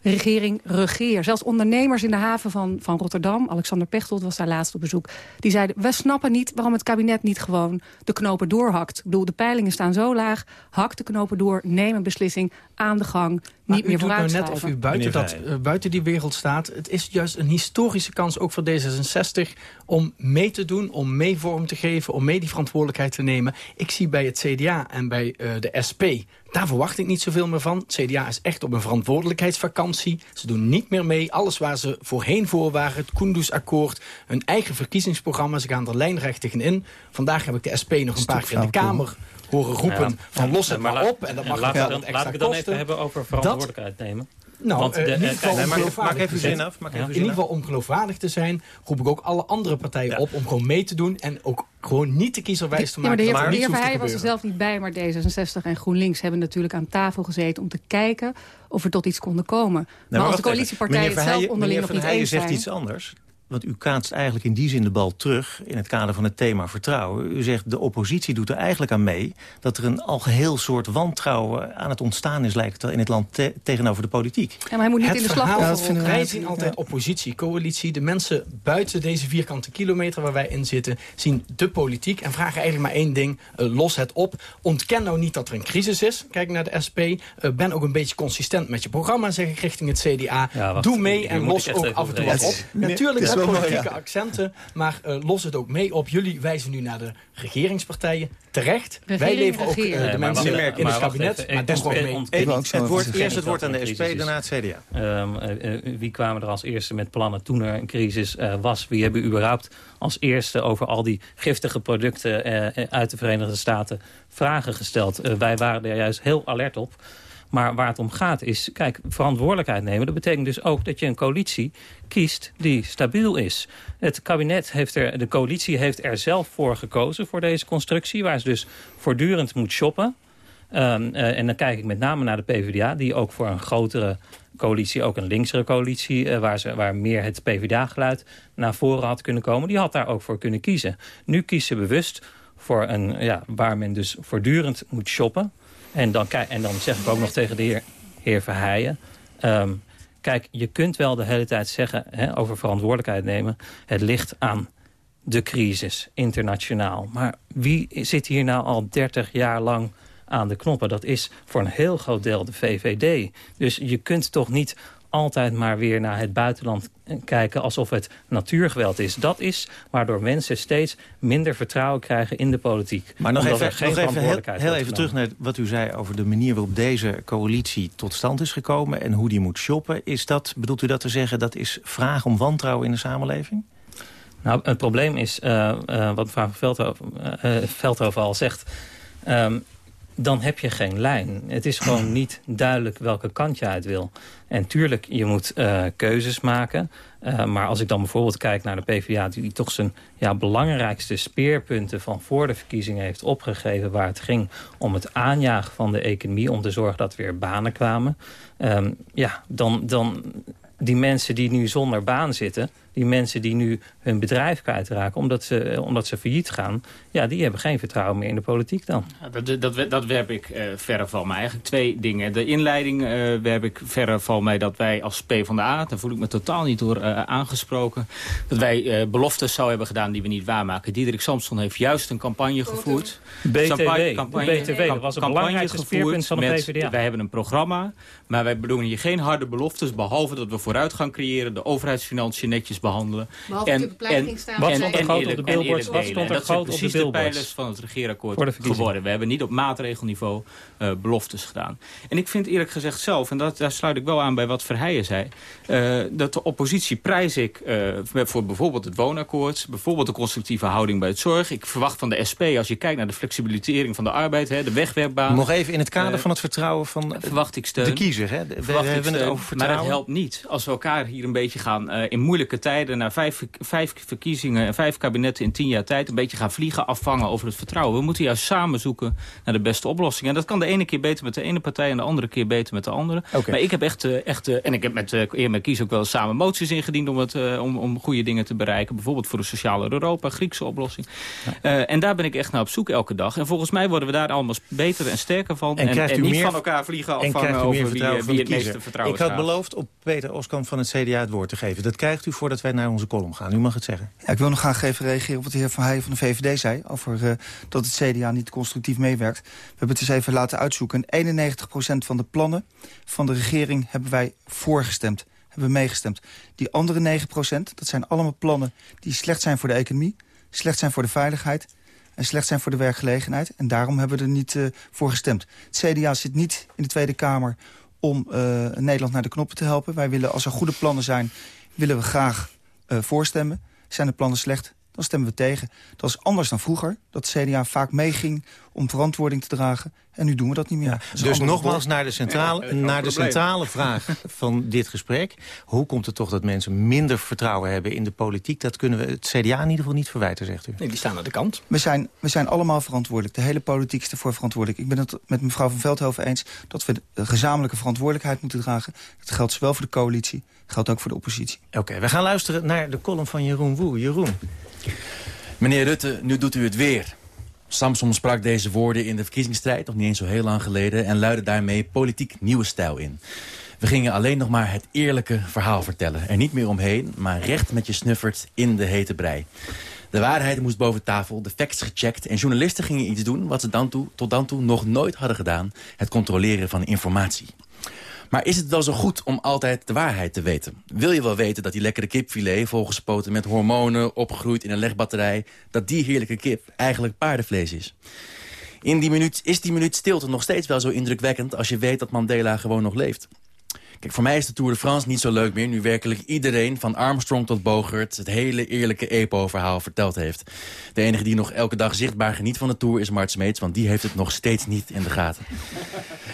regering regeer. Zelfs ondernemers in de haven van, van Rotterdam, Alexander Pechtold was daar laatst op bezoek, die zeiden, we snappen niet waarom het kabinet niet gewoon de knopen doorhakt. Ik bedoel, de peilingen staan zo laag, hak de knopen door, neem een beslissing, aan de gang, maar niet meer vooruit nou net of u buiten, dat, uh, buiten die wereld staat. Het is juist een historische kans, ook voor D66, om mee te doen, om mee vorm te geven, om mee die verantwoordelijkheid te nemen. Ik zie bij het CDA en bij uh, de SP daar verwacht ik niet zoveel meer van. Het CDA is echt op een verantwoordelijkheidsvakantie. Ze doen niet meer mee. Alles waar ze voorheen voor waren, het Kunduz-akkoord... hun eigen verkiezingsprogramma, ze gaan er lijnrecht tegenin. Vandaag heb ik de SP nog een paar keer in de Kamer horen roepen... van los het maar op en dat mag laat, dan, laat ik het dan even hebben over verantwoordelijkheid nemen. Nou, Want uh, de, uh, maak, maak even zin af. Maak even in ieder geval om geloofwaardig te zijn... roep ik ook alle andere partijen ja. op om gewoon mee te doen... en ook gewoon niet de kiezerwijs te maken. Ja, maar de heer, heer Verheij was er zelf niet bij... maar D66 en GroenLinks hebben natuurlijk aan tafel gezeten... om te kijken of we tot iets konden komen. Nee, maar, maar als de coalitiepartijen het zelf onderling nog niet eens zijn... zegt iets anders want u kaatst eigenlijk in die zin de bal terug... in het kader van het thema vertrouwen. U zegt, de oppositie doet er eigenlijk aan mee... dat er een algeheel soort wantrouwen aan het ontstaan is... lijkt het in het land tegenover de politiek. Ja, maar hij moet niet het in de slag ja, Wij zien altijd oppositie, coalitie. De mensen buiten deze vierkante kilometer waar wij in zitten... zien de politiek en vragen eigenlijk maar één ding. Uh, los het op. Ontken nou niet dat er een crisis is. Kijk naar de SP. Uh, ben ook een beetje consistent met je programma, zeg ik, richting het CDA. Ja, Doe mee en los ook af en toe wat op. Natuurlijk politieke accenten. Maar uh, los het ook mee op. Jullie wijzen nu naar de regeringspartijen. Terecht. Wij leveren ook uh, de mensen in, in het kabinet. maar mee. Het woord, eerst het woord aan de SP, daarna het CDA. Um, uh, wie kwamen er als eerste met plannen toen er een crisis was? Wie hebben überhaupt als eerste over al die giftige producten uit de Verenigde Staten vragen gesteld? wij waren er juist heel alert op. Maar waar het om gaat is, kijk, verantwoordelijkheid nemen. Dat betekent dus ook dat je een coalitie kiest die stabiel is. Het kabinet heeft er, de coalitie heeft er zelf voor gekozen voor deze constructie. Waar ze dus voortdurend moet shoppen. Um, uh, en dan kijk ik met name naar de PvdA, die ook voor een grotere coalitie, ook een linksere coalitie, uh, waar, ze, waar meer het PvdA-geluid naar voren had kunnen komen, die had daar ook voor kunnen kiezen. Nu kiest ze bewust voor een, ja, waar men dus voortdurend moet shoppen. En dan, en dan zeg ik ook nog tegen de heer, heer Verheijen... Um, kijk, je kunt wel de hele tijd zeggen hè, over verantwoordelijkheid nemen... het ligt aan de crisis, internationaal. Maar wie zit hier nou al 30 jaar lang aan de knoppen? Dat is voor een heel groot deel de VVD. Dus je kunt toch niet altijd maar weer naar het buitenland kijken alsof het natuurgeweld is. Dat is waardoor mensen steeds minder vertrouwen krijgen in de politiek. Maar nog even, nog even heel, heel even terug naar wat u zei over de manier waarop deze coalitie tot stand is gekomen en hoe die moet shoppen. Is dat, bedoelt u dat te zeggen, dat is vraag om wantrouwen in de samenleving? Nou, het probleem is, uh, uh, wat mevrouw Veldhoven, uh, Veldhoven al zegt... Um, dan heb je geen lijn. Het is gewoon niet duidelijk welke kant je uit wil. En tuurlijk, je moet uh, keuzes maken. Uh, maar als ik dan bijvoorbeeld kijk naar de PvdA... die toch zijn ja, belangrijkste speerpunten van voor de verkiezingen heeft opgegeven... waar het ging om het aanjagen van de economie... om te zorgen dat weer banen kwamen. Um, ja, dan, dan die mensen die nu zonder baan zitten die mensen die nu hun bedrijf kwijtraken... omdat ze, omdat ze failliet gaan... ja, die hebben geen vertrouwen meer in de politiek dan. Ja, dat, dat, dat werp ik uh, verre van mij. Eigenlijk twee dingen. De inleiding uh, werp ik verre van mij dat wij als PvdA... daar voel ik me totaal niet door uh, aangesproken... dat wij beloftes zou hebben gedaan die we niet waarmaken. Diederik Samson heeft juist een campagne gevoerd. BTW, campagne, BTW dat was een belangrijkste speerpunt van de PvdA. Wij hebben een programma, maar wij bedoelen hier geen harde beloftes... behalve dat we vooruitgang creëren, de overheidsfinanciën netjes behandelen. Behalve en. Wat stond er groot op de billboards? Wat stond er groot op de billboards? pijlers van het regeerakkoord geworden. We hebben niet op maatregelniveau uh, beloftes gedaan. En ik vind eerlijk gezegd zelf, en dat, daar sluit ik wel aan bij wat Verheijen zei... Uh, dat de oppositie prijs ik uh, voor bijvoorbeeld het woonakkoord... bijvoorbeeld de constructieve houding bij het zorg. Ik verwacht van de SP, als je kijkt naar de flexibilisering van de arbeid... Hè, de wegwerkbaan... Nog even in het kader van het vertrouwen van verwacht ik steun. de kiezer. Hè? We hebben het over vertrouwen. Maar het helpt niet als we elkaar hier een beetje gaan... in moeilijke tijden, na vijf, vijf verkiezingen en vijf kabinetten in tien jaar tijd... een beetje gaan vliegen, afvangen over het vertrouwen. We moeten juist samen zoeken naar de beste oplossing. En dat kan de ene keer beter met de ene partij en de andere keer beter met de andere. Okay. Maar ik heb echt, echt en ik heb met uh, met Kies ook wel samen moties ingediend... Om, het, om, om goede dingen te bereiken. Bijvoorbeeld voor een sociale Europa, Griekse oplossing. Ja. Uh, en daar ben ik echt naar op zoek elke dag. En volgens mij worden we daar allemaal beter en sterker van. En, en, en niet meer, van elkaar vliegen afvangen over wie, wie het meeste vertrouwen Ik had beloofd op Peter Oskamp van het CDA het woord te geven. Dat krijgt u voordat wij naar onze column gaan. U mag het zeggen. Ja, ik wil nog graag even reageren op wat de heer Van Heijen van de VVD zei... over uh, dat het CDA niet constructief meewerkt. We hebben het eens even laten uitzoeken. 91% van de plannen van de regering hebben wij voorgestemd. Hebben meegestemd. Die andere 9% dat zijn allemaal plannen die slecht zijn voor de economie... slecht zijn voor de veiligheid en slecht zijn voor de werkgelegenheid. En daarom hebben we er niet uh, voor gestemd. Het CDA zit niet in de Tweede Kamer om uh, Nederland naar de knoppen te helpen. Wij willen, als er goede plannen zijn, willen we graag uh, voorstemmen. Zijn de plannen slecht, dan stemmen we tegen. Dat is anders dan vroeger, dat de CDA vaak meeging om verantwoording te dragen. En nu doen we dat niet meer. Ja, dus nogmaals naar de centrale, naar de centrale vraag van dit gesprek. Hoe komt het toch dat mensen minder vertrouwen hebben in de politiek? Dat kunnen we het CDA in ieder geval niet verwijten, zegt u. Nee, die staan aan de kant. We zijn, we zijn allemaal verantwoordelijk. De hele politiek is ervoor verantwoordelijk. Ik ben het met mevrouw van Veldhoven eens dat we de gezamenlijke verantwoordelijkheid moeten dragen. Dat geldt zowel voor de coalitie, geldt ook voor de oppositie. Oké, okay, we gaan luisteren naar de column van Jeroen Woe. Jeroen. Meneer Rutte, nu doet u het weer. Samson sprak deze woorden in de verkiezingsstrijd, nog niet eens zo heel lang geleden... en luidde daarmee politiek nieuwe stijl in. We gingen alleen nog maar het eerlijke verhaal vertellen. Er niet meer omheen, maar recht met je snuffert in de hete brei. De waarheid moest boven tafel, de facts gecheckt... en journalisten gingen iets doen wat ze dan toe, tot dan toe nog nooit hadden gedaan. Het controleren van informatie. Maar is het wel zo goed om altijd de waarheid te weten? Wil je wel weten dat die lekkere kipfilet, volgespoten met hormonen, opgegroeid in een legbatterij, dat die heerlijke kip eigenlijk paardenvlees is? In die minuut is die minuut stilte nog steeds wel zo indrukwekkend als je weet dat Mandela gewoon nog leeft. Kijk, voor mij is de Tour de France niet zo leuk meer... nu werkelijk iedereen, van Armstrong tot Bogert... het hele eerlijke EPO-verhaal verteld heeft. De enige die nog elke dag zichtbaar geniet van de Tour is Mart Smeets... want die heeft het nog steeds niet in de gaten.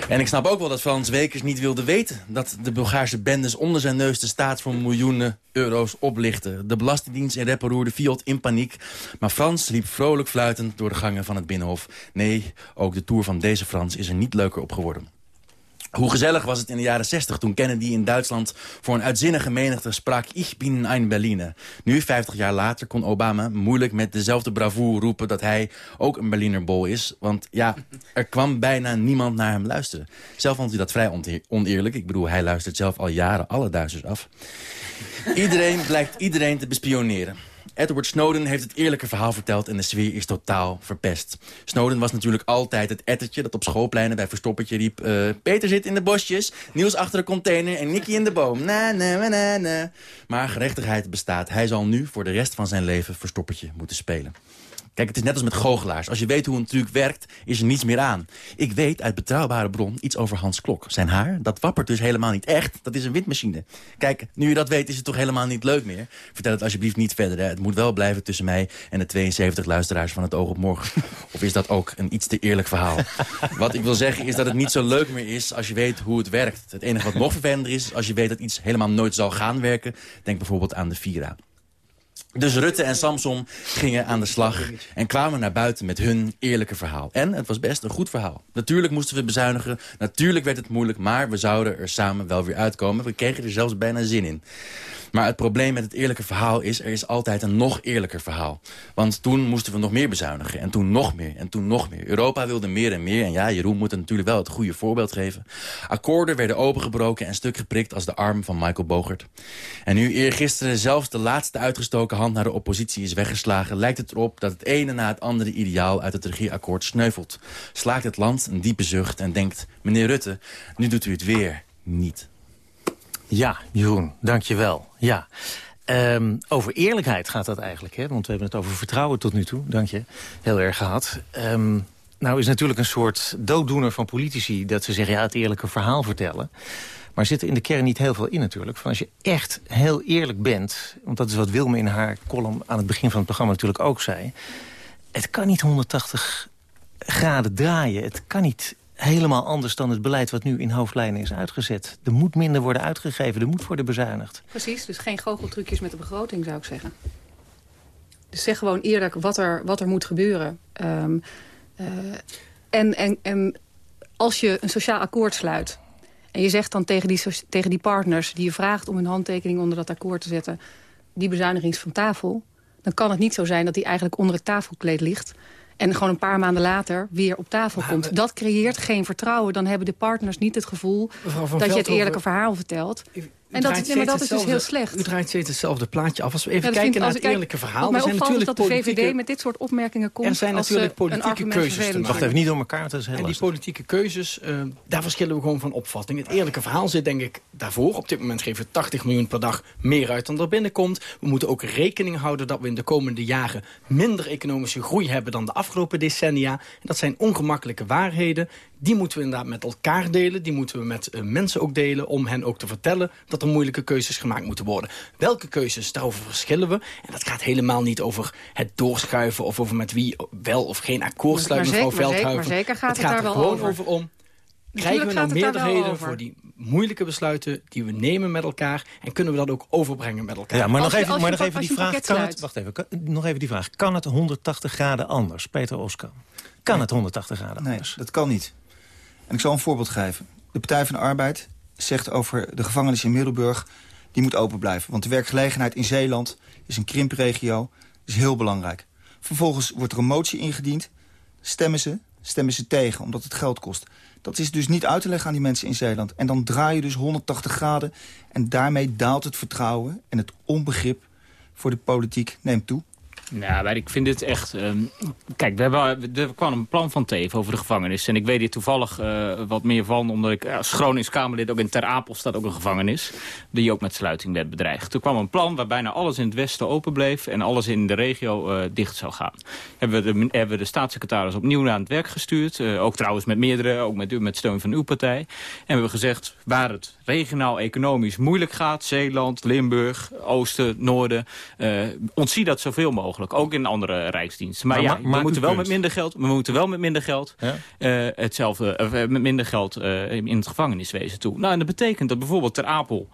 En ik snap ook wel dat Frans Wekers niet wilde weten... dat de Bulgaarse bendes onder zijn neus de staat voor miljoenen euro's oplichten. De Belastingdienst en rapper roerde in paniek. Maar Frans liep vrolijk fluitend door de gangen van het Binnenhof. Nee, ook de Tour van deze Frans is er niet leuker op geworden. Hoe gezellig was het in de jaren 60 toen Kennedy in Duitsland voor een uitzinnige menigte sprak Ich bin ein Berliner. Nu, 50 jaar later, kon Obama moeilijk met dezelfde bravoure roepen dat hij ook een Berliner bol is. Want ja, er kwam bijna niemand naar hem luisteren. Zelf vond hij dat vrij oneerlijk. Ik bedoel, hij luistert zelf al jaren alle Duitsers af. Iedereen blijkt iedereen te bespioneren. Edward Snowden heeft het eerlijke verhaal verteld en de sfeer is totaal verpest. Snowden was natuurlijk altijd het ettertje dat op schoolpleinen bij Verstoppertje riep... Uh, Peter zit in de bosjes, Niels achter de container en Nicky in de boom. Na, na, na, na. Maar gerechtigheid bestaat. Hij zal nu voor de rest van zijn leven Verstoppertje moeten spelen. Kijk, het is net als met goochelaars. Als je weet hoe een truc werkt, is er niets meer aan. Ik weet uit betrouwbare bron iets over Hans Klok. Zijn haar, dat wappert dus helemaal niet echt. Dat is een windmachine. Kijk, nu je dat weet, is het toch helemaal niet leuk meer. Vertel het alsjeblieft niet verder. Hè. Het moet wel blijven tussen mij en de 72 luisteraars van het Oog op Morgen. Of is dat ook een iets te eerlijk verhaal? Wat ik wil zeggen is dat het niet zo leuk meer is als je weet hoe het werkt. Het enige wat nog vervelender is, als je weet dat iets helemaal nooit zal gaan werken. Denk bijvoorbeeld aan de Vira. Dus Rutte en Samson gingen aan de slag en kwamen naar buiten met hun eerlijke verhaal. En het was best een goed verhaal. Natuurlijk moesten we bezuinigen, natuurlijk werd het moeilijk... maar we zouden er samen wel weer uitkomen. We kregen er zelfs bijna zin in. Maar het probleem met het eerlijke verhaal is... er is altijd een nog eerlijker verhaal. Want toen moesten we nog meer bezuinigen. En toen nog meer. En toen nog meer. Europa wilde meer en meer. En ja, Jeroen moet natuurlijk wel het goede voorbeeld geven. Akkoorden werden opengebroken en stuk geprikt als de arm van Michael Bogert. En nu eergisteren zelfs de laatste uitgestoken hand naar de oppositie is weggeslagen... lijkt het erop dat het ene na het andere ideaal uit het regieakkoord sneuvelt. Slaakt het land een diepe zucht en denkt... meneer Rutte, nu doet u het weer niet. Ja, Jeroen, dank je wel. Ja. Um, over eerlijkheid gaat dat eigenlijk, hè? want we hebben het over vertrouwen tot nu toe, dank je, heel erg gehad. Um, nou is natuurlijk een soort dooddoener van politici dat ze zeggen, ja, het eerlijke verhaal vertellen. Maar zit er in de kern niet heel veel in natuurlijk. Van als je echt heel eerlijk bent, want dat is wat Wilme in haar column aan het begin van het programma natuurlijk ook zei. Het kan niet 180 graden draaien. Het kan niet helemaal anders dan het beleid wat nu in hoofdlijnen is uitgezet. Er moet minder worden uitgegeven, er moet worden bezuinigd. Precies, dus geen goocheltrucjes met de begroting zou ik zeggen. Dus zeg gewoon eerlijk wat er, wat er moet gebeuren. Um, uh, en, en, en als je een sociaal akkoord sluit... en je zegt dan tegen die, tegen die partners die je vraagt om een handtekening onder dat akkoord te zetten... die bezuiniging is van tafel... dan kan het niet zo zijn dat die eigenlijk onder het tafelkleed ligt en gewoon een paar maanden later weer op tafel komt. Dat creëert geen vertrouwen. Dan hebben de partners niet het gevoel dat je het eerlijke verhaal vertelt en dat, nee, maar dat is dus heel slecht. U draait steeds hetzelfde plaatje af. Als we even kijken naar het eerlijke verhaal. Opvalt is dat de VVD met dit soort opmerkingen komt. Er zijn natuurlijk politieke keuzes te Wacht even, niet door elkaar. Dat is heel en die politieke keuzes, uh, daar verschillen we gewoon van opvatting. Het eerlijke verhaal zit denk ik daarvoor. Op dit moment geven we 80 miljoen per dag meer uit dan er binnenkomt. We moeten ook rekening houden dat we in de komende jaren... minder economische groei hebben dan de afgelopen decennia. En dat zijn ongemakkelijke waarheden die moeten we inderdaad met elkaar delen. Die moeten we met uh, mensen ook delen om hen ook te vertellen... dat er moeilijke keuzes gemaakt moeten worden. Welke keuzes, daarover verschillen we. En dat gaat helemaal niet over het doorschuiven... of over met wie wel of geen akkoord sluiten, mevrouw Veldhuizen. Maar zeker gaat het, het gaat er gewoon over. over om... Krijgen we nou meerderheden voor die moeilijke besluiten die we nemen met elkaar... en kunnen we dat ook overbrengen met elkaar? Ja, maar nog even, maar nog even die vraag. Kan het, wacht even, nog even die vraag. Kan het 180 graden anders, Peter Oskam? Kan het 180 graden anders? Nee, dat kan niet. En ik zal een voorbeeld geven. De Partij van de Arbeid zegt over de gevangenis in Middelburg... die moet open blijven. Want de werkgelegenheid in Zeeland is een krimpregio. is heel belangrijk. Vervolgens wordt er een motie ingediend. Stemmen ze, stemmen ze tegen, omdat het geld kost. Dat is dus niet uit te leggen aan die mensen in Zeeland. En dan draai je dus 180 graden. En daarmee daalt het vertrouwen en het onbegrip voor de politiek neemt toe. Nou, ik vind dit echt... Um, kijk, we hebben, er kwam een plan van Teven over de gevangenis. En ik weet hier toevallig uh, wat meer van... omdat ik als Gronings Kamerlid ook in Ter Apel staat ook een gevangenis... die ook met sluiting werd bedreigd. Toen kwam een plan waar bijna alles in het westen open bleef... en alles in de regio uh, dicht zou gaan. Hebben we, de, hebben de staatssecretaris opnieuw naar het werk gestuurd. Uh, ook trouwens met meerdere, ook met, met steun van uw partij. En we hebben gezegd, waar het regionaal economisch moeilijk gaat... Zeeland, Limburg, Oosten, Noorden... ontzie dat zoveel mogelijk ook in andere rijksdiensten. Maar, ja, we moeten wel met minder geld. We moeten wel met minder geld ja? uh, hetzelfde, uh, met minder geld uh, in het gevangeniswezen toe. Nou, en dat betekent dat bijvoorbeeld Ter Apel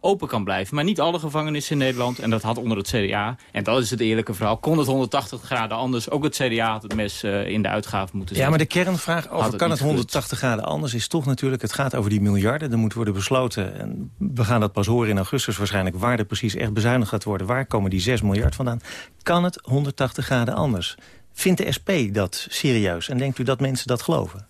open kan blijven, maar niet alle gevangenissen in Nederland. En dat had onder het CDA. En dat is het eerlijke verhaal. Kon het 180 graden anders? Ook het CDA had het mes in de uitgaven moeten zetten. Ja, maar de kernvraag over kan het 180 graden anders is toch natuurlijk, het gaat over die miljarden. Er moet worden besloten, en we gaan dat pas horen in augustus waarschijnlijk, waar er precies echt bezuinigd gaat worden. Waar komen die 6 miljard vandaan? Kan het 180 graden anders? Vindt de SP dat serieus? En denkt u dat mensen dat geloven?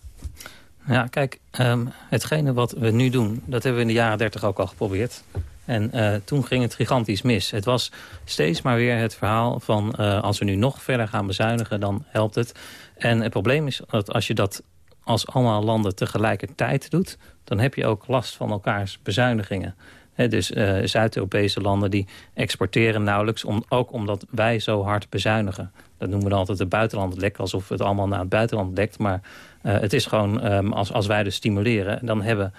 Ja, kijk, um, hetgene wat we nu doen... dat hebben we in de jaren 30 ook al geprobeerd. En uh, toen ging het gigantisch mis. Het was steeds maar weer het verhaal van... Uh, als we nu nog verder gaan bezuinigen, dan helpt het. En het probleem is dat als je dat als allemaal landen tegelijkertijd doet... dan heb je ook last van elkaars bezuinigingen. Dus uh, Zuid-Europese landen die exporteren nauwelijks... Om, ook omdat wij zo hard bezuinigen. Dat noemen we dan altijd het buitenlandlek, alsof het allemaal naar het buitenland lekt. Maar uh, het is gewoon, um, als, als wij dus stimuleren... dan hebben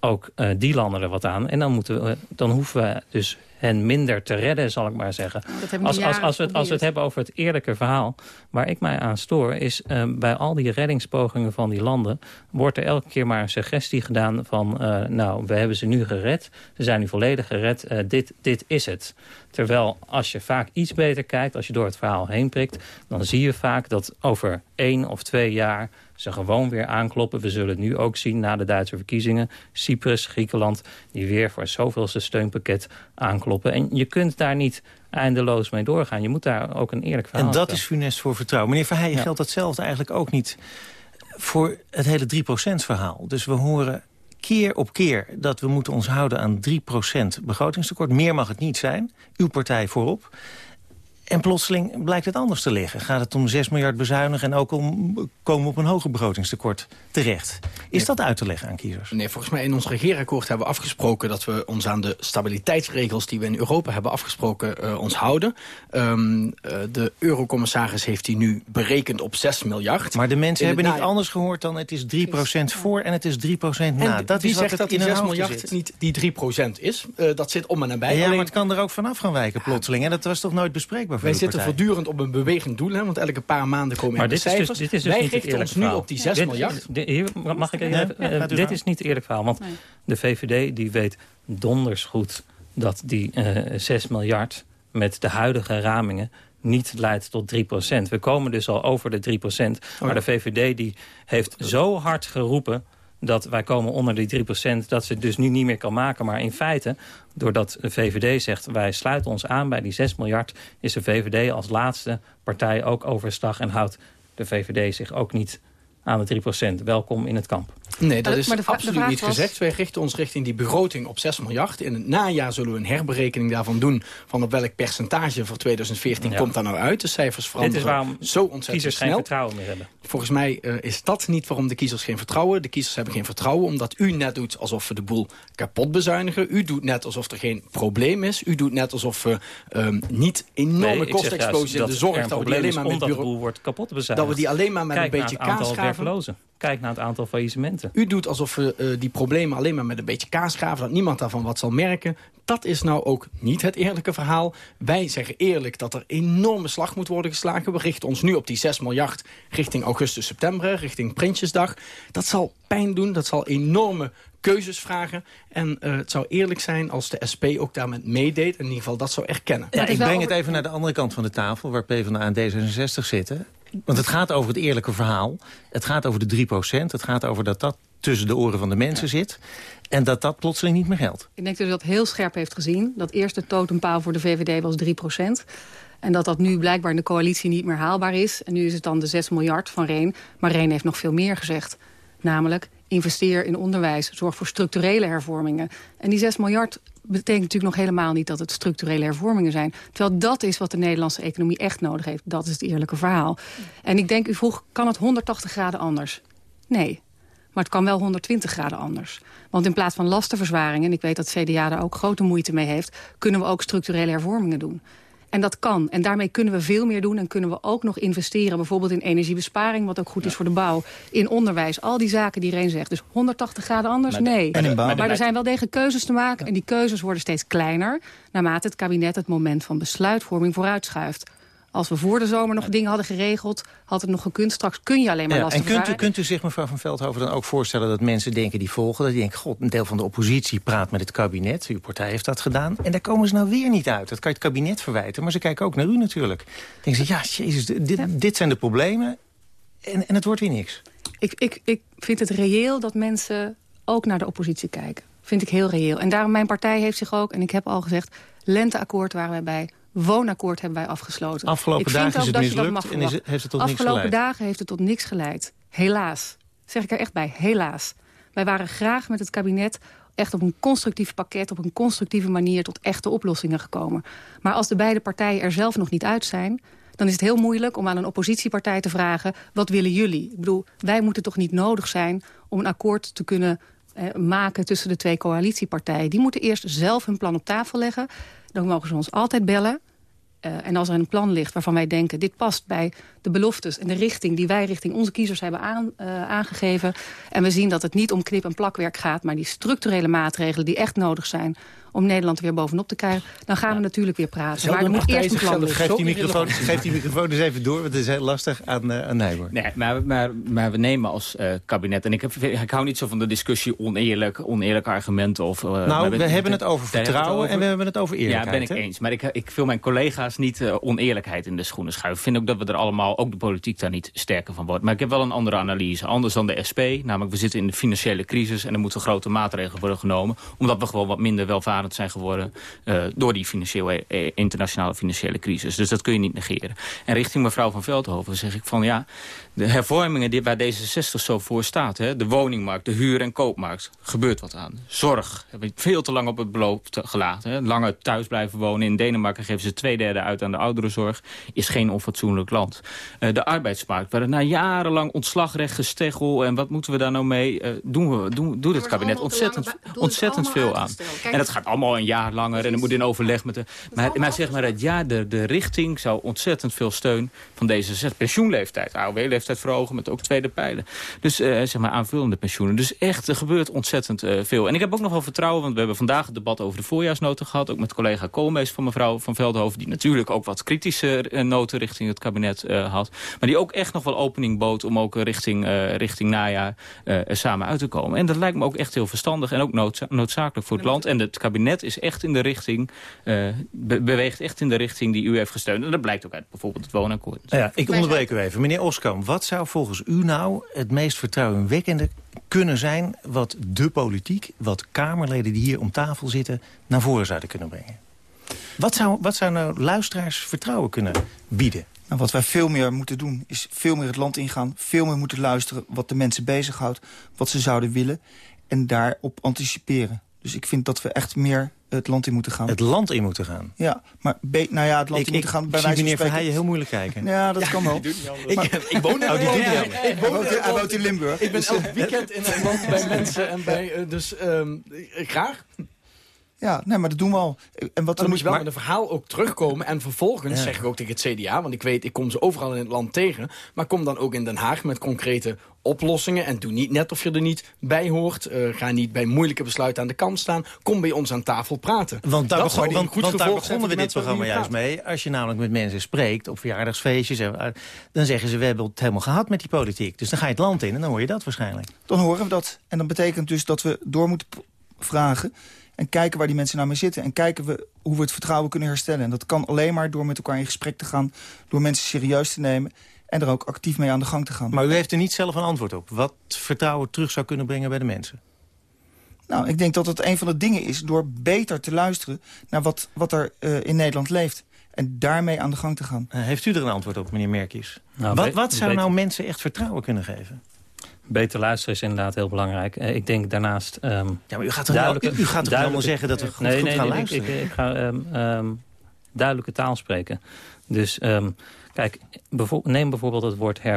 ook uh, die landen er wat aan. En dan, moeten we, dan hoeven we dus hen minder te redden, zal ik maar zeggen. Als, als, als, we het, als we het hebben over het eerlijke verhaal... waar ik mij aan stoor, is uh, bij al die reddingspogingen van die landen... wordt er elke keer maar een suggestie gedaan van... Uh, nou, we hebben ze nu gered, ze zijn nu volledig gered, uh, dit, dit is het. Terwijl als je vaak iets beter kijkt, als je door het verhaal heen prikt... dan zie je vaak dat over één of twee jaar ze gewoon weer aankloppen. We zullen het nu ook zien na de Duitse verkiezingen. Cyprus, Griekenland, die weer voor zoveelste steunpakket aankloppen. En je kunt daar niet eindeloos mee doorgaan. Je moet daar ook een eerlijk verhaal En dat is funest voor vertrouwen. Meneer Verheijen, ja. geldt datzelfde eigenlijk ook niet voor het hele 3%-verhaal. Dus we horen keer op keer dat we moeten ons houden aan 3% begrotingstekort. Meer mag het niet zijn. Uw partij voorop. En plotseling blijkt het anders te liggen. Gaat het om 6 miljard bezuinigen en ook om komen op een hoger begrotingstekort terecht. Is dat uit te leggen aan kiezers? Nee, volgens mij in ons regeerakkoord hebben we afgesproken... dat we ons aan de stabiliteitsregels die we in Europa hebben afgesproken uh, ons houden. Um, uh, de eurocommissaris heeft die nu berekend op 6 miljard. Maar de mensen hebben niet anders gehoord dan het is 3% voor en het is 3% na. dat is zegt dat die 6 miljard zit. niet die 3% is? Uh, dat zit om en nabij. Ja, Alleen... maar het kan er ook vanaf gaan wijken plotseling. En dat was toch nooit bespreekbaar Wij zitten voortdurend op een bewegend doel, hè, want elke paar maanden komen maar de dit cijfers. Is dus, dit is dus Wij niet richten ons nu op die 6 dit, miljard. Dit, hier, mag ik even, ja, dit is niet eerlijk verhaal, want nee. de VVD die weet donders goed dat die uh, 6 miljard met de huidige ramingen niet leidt tot 3% We komen dus al over de 3 oh. Maar de VVD die heeft zo hard geroepen dat wij komen onder die 3%, dat ze het dus nu niet meer kan maken. Maar in feite, doordat de VVD zegt... wij sluiten ons aan bij die 6 miljard... is de VVD als laatste partij ook overstag... en houdt de VVD zich ook niet aan de 3%. Welkom in het kamp. Nee, dat is absoluut niet was... gezegd. Wij richten ons richting die begroting op 6 miljard. In het najaar zullen we een herberekening daarvan doen... van op welk percentage voor 2014 ja. komt daar nou uit. De cijfers veranderen Dit is waarom zo ontzettend kiezers snel. geen vertrouwen meer hebben. Volgens mij uh, is dat niet waarom de kiezers geen vertrouwen. De kiezers hebben geen vertrouwen omdat u net doet alsof we de boel kapot bezuinigen. U doet net alsof er geen probleem is. U doet net alsof we um, niet enorme nee, kostexplosie in de zorg... dat we die alleen maar met bureau, de boel wordt kapot bezuinigd. Dat we die alleen maar met Kijk een beetje kaas werklozen. Kijk naar het aantal faillissementen. U doet alsof we uh, die problemen alleen maar met een beetje kaas graven... dat niemand daarvan wat zal merken. Dat is nou ook niet het eerlijke verhaal. Wij zeggen eerlijk dat er enorme slag moet worden geslagen. We richten ons nu op die 6 miljard richting augustus, september, richting Prinsjesdag. Dat zal pijn doen, dat zal enorme keuzes vragen. En uh, het zou eerlijk zijn als de SP ook daarmee meedeed. In ieder geval dat zou erkennen. Ja, ik breng het even naar de andere kant van de tafel... waar PvdA en D66 zitten. Want het gaat over het eerlijke verhaal. Het gaat over de 3% Het gaat over dat dat tussen de oren van de mensen zit. En dat dat plotseling niet meer geldt. Ik denk dat u dat heel scherp heeft gezien. Dat eerste totempaal voor de VVD was 3% en dat dat nu blijkbaar in de coalitie niet meer haalbaar is. En nu is het dan de 6 miljard van Reen. Maar Reen heeft nog veel meer gezegd. Namelijk, investeer in onderwijs. Zorg voor structurele hervormingen. En die 6 miljard betekent natuurlijk nog helemaal niet dat het structurele hervormingen zijn. Terwijl dat is wat de Nederlandse economie echt nodig heeft. Dat is het eerlijke verhaal. En ik denk, u vroeg, kan het 180 graden anders? Nee. Maar het kan wel 120 graden anders. Want in plaats van lastenverzwaringen... en ik weet dat CDA daar ook grote moeite mee heeft... kunnen we ook structurele hervormingen doen. En dat kan. En daarmee kunnen we veel meer doen. En kunnen we ook nog investeren. Bijvoorbeeld in energiebesparing, wat ook goed ja. is voor de bouw. In onderwijs, al die zaken die iedereen zegt. Dus 180 graden anders? Maar de, nee. En in bouw. Maar er zijn wel degelijk keuzes te maken. En die keuzes worden steeds kleiner. Naarmate het kabinet het moment van besluitvorming vooruitschuift. Als we voor de zomer nog dingen hadden geregeld, had het nog gekund. Straks kun je alleen maar ja, lastig En kunt u, kunt u zich, mevrouw van Veldhoven, dan ook voorstellen dat mensen denken die volgen... dat die denken, god, een deel van de oppositie praat met het kabinet. Uw partij heeft dat gedaan. En daar komen ze nou weer niet uit. Dat kan je het kabinet verwijten, maar ze kijken ook naar u natuurlijk. Dan denken ze, ja, jezus, dit, ja. dit zijn de problemen en, en het wordt weer niks. Ik, ik, ik vind het reëel dat mensen ook naar de oppositie kijken. Vind ik heel reëel. En daarom, mijn partij heeft zich ook, en ik heb al gezegd... lenteakkoord waren wij bij woonakkoord hebben wij afgesloten. Afgelopen ik dagen is het mislukt en het, heeft het tot Afgelopen niks geleid? Afgelopen dagen heeft het tot niks geleid. Helaas. Zeg ik er echt bij, helaas. Wij waren graag met het kabinet echt op een constructief pakket... op een constructieve manier tot echte oplossingen gekomen. Maar als de beide partijen er zelf nog niet uit zijn... dan is het heel moeilijk om aan een oppositiepartij te vragen... wat willen jullie? Ik bedoel, wij moeten toch niet nodig zijn om een akkoord te kunnen eh, maken... tussen de twee coalitiepartijen. Die moeten eerst zelf hun plan op tafel leggen. Dan mogen ze ons altijd bellen. Uh, en als er een plan ligt waarvan wij denken... dit past bij de beloftes en de richting die wij richting onze kiezers hebben aan, uh, aangegeven... en we zien dat het niet om knip- en plakwerk gaat... maar die structurele maatregelen die echt nodig zijn... om Nederland er weer bovenop te krijgen... dan gaan we natuurlijk weer praten. maar er moet eerst een plan. Geef die, microfoon, geef die microfoon eens even door, want het is heel lastig aan, uh, aan Nijboer. Nee, maar, maar, maar we nemen als uh, kabinet... en ik, heb, ik hou niet zo van de discussie oneerlijk, oneerlijke argumenten. Of, uh, nou, we, we hebben het over vertrouwen het over, en we hebben het over eerlijkheid. Ja, ben ik eens. Maar ik, ik wil mijn collega's niet oneerlijkheid in de schoenen schuiven. Ik vind ook dat we er allemaal, ook de politiek daar niet sterker van wordt. Maar ik heb wel een andere analyse. Anders dan de SP. Namelijk, we zitten in de financiële crisis... en er moeten grote maatregelen worden genomen. Omdat we gewoon wat minder welvarend zijn geworden... Uh, door die financiële, eh, internationale financiële crisis. Dus dat kun je niet negeren. En richting mevrouw van Veldhoven zeg ik van... ja, de hervormingen die, waar D66 zo voor staat... Hè, de woningmarkt, de huur- en koopmarkt, gebeurt wat aan. Zorg, hebben we veel te lang op het beloop gelaten. Hè. Langer thuis blijven wonen. In Denemarken geven ze twee derde uit aan de ouderenzorg. Is geen onfatsoenlijk land. Uh, de arbeidsmarkt, waar na jarenlang ontslagrecht gesteggel... en wat moeten we daar nou mee... Uh, doen we, doen, doet het kabinet ontzettend, ontzettend veel aan. En dat gaat allemaal een jaar langer en er moet in overleg met de... Maar, maar zeg maar, het jaar, de, de richting zou ontzettend veel steun van deze pensioenleeftijd, AOW-leeftijd verhogen met ook tweede pijlen. Dus uh, zeg maar aanvullende pensioenen. Dus echt, er gebeurt ontzettend uh, veel. En ik heb ook nog wel vertrouwen, want we hebben vandaag het debat over de voorjaarsnoten gehad. Ook met collega Koolmees van mevrouw Van Veldhoven. Die natuurlijk ook wat kritische uh, noten richting het kabinet had. Maar die ook echt nog wel opening bood om ook richting, richting najaar samen uit te komen. En dat lijkt me ook echt heel verstandig en ook noodza noodzakelijk voor het land. En het kabinet is echt in de richting, be beweegt echt in de richting die u heeft gesteund. En dat blijkt ook uit bijvoorbeeld het woonakkoord. Ja, ik onderbreek u even. Meneer Oskam, wat zou volgens u nou het meest vertrouwenwekkende kunnen zijn... wat de politiek, wat Kamerleden die hier om tafel zitten... naar voren zouden kunnen brengen? Wat zou, wat zou nou luisteraars vertrouwen kunnen bieden? Nou, wat wij veel meer moeten doen, is veel meer het land ingaan... veel meer moeten luisteren wat de mensen bezighoudt... wat ze zouden willen en daarop anticiperen. Dus ik vind dat we echt meer het land in moeten gaan. Het land in moeten gaan? Ja, maar nou ja, het land ik, in moeten gaan. Bij wijze van meneer Verheijen heel moeilijk kijken. Ja, dat kan wel. ik, ik woon in, oh, ik woon, hij woont in Limburg. Ik ben dus, elk weekend in het land bij mensen en bij... Uh, dus um, graag. Ja, nee, maar dat doen we al. En wat dan moet je wel maar... met een verhaal ook terugkomen. En vervolgens zeg ik ook tegen het CDA... want ik weet, ik kom ze overal in het land tegen... maar kom dan ook in Den Haag met concrete oplossingen. En doe niet net of je er niet bij hoort. Uh, ga niet bij moeilijke besluiten aan de kant staan. Kom bij ons aan tafel praten. Want daar, begon, want, goed want daar begonnen we dit programma juist mee. Als je namelijk met mensen spreekt op verjaardagsfeestjes... dan zeggen ze, we hebben het helemaal gehad met die politiek. Dus dan ga je het land in en dan hoor je dat waarschijnlijk. Dan horen we dat. En dat betekent dus dat we door moeten vragen... En kijken waar die mensen nou mee zitten. En kijken we hoe we het vertrouwen kunnen herstellen. En dat kan alleen maar door met elkaar in gesprek te gaan. Door mensen serieus te nemen. En er ook actief mee aan de gang te gaan. Maar u heeft er niet zelf een antwoord op. Wat vertrouwen terug zou kunnen brengen bij de mensen? Nou, ik denk dat het een van de dingen is... door beter te luisteren naar wat, wat er uh, in Nederland leeft. En daarmee aan de gang te gaan. Uh, heeft u er een antwoord op, meneer Merkies? Nou, wat, wat zou nou mensen echt vertrouwen kunnen geven? Beter luisteren is inderdaad heel belangrijk. Uh, ik denk daarnaast... Um, ja, maar u gaat toch, duidelijke, u, u gaat toch allemaal zeggen dat we goed, nee, goed nee, gaan nee, luisteren? Ik, ik, ik ga um, um, duidelijke taal spreken. Dus kijk, neem bijvoorbeeld het woord. Hè.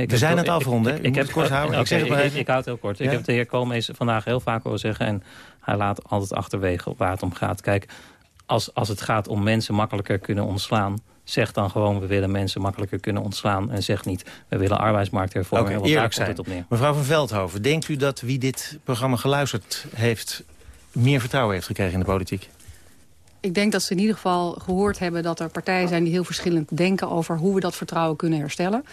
Ik we zijn het afronden, ik, ik, ik heb kort houden. Okay, ik, ik, ik, houd het heel kort. Ja? Ik heb de heer Koolmees vandaag heel vaak horen zeggen... en hij laat altijd achterwege waar het om gaat. Kijk, als, als het gaat om mensen makkelijker kunnen ontslaan Zeg dan gewoon, we willen mensen makkelijker kunnen ontslaan. En zeg niet, we willen arbeidsmarkthervorming. Okay, eerlijk zijn. Op neer. Mevrouw van Veldhoven, denkt u dat wie dit programma geluisterd heeft... meer vertrouwen heeft gekregen in de politiek? Ik denk dat ze in ieder geval gehoord hebben dat er partijen zijn... die heel verschillend denken over hoe we dat vertrouwen kunnen herstellen.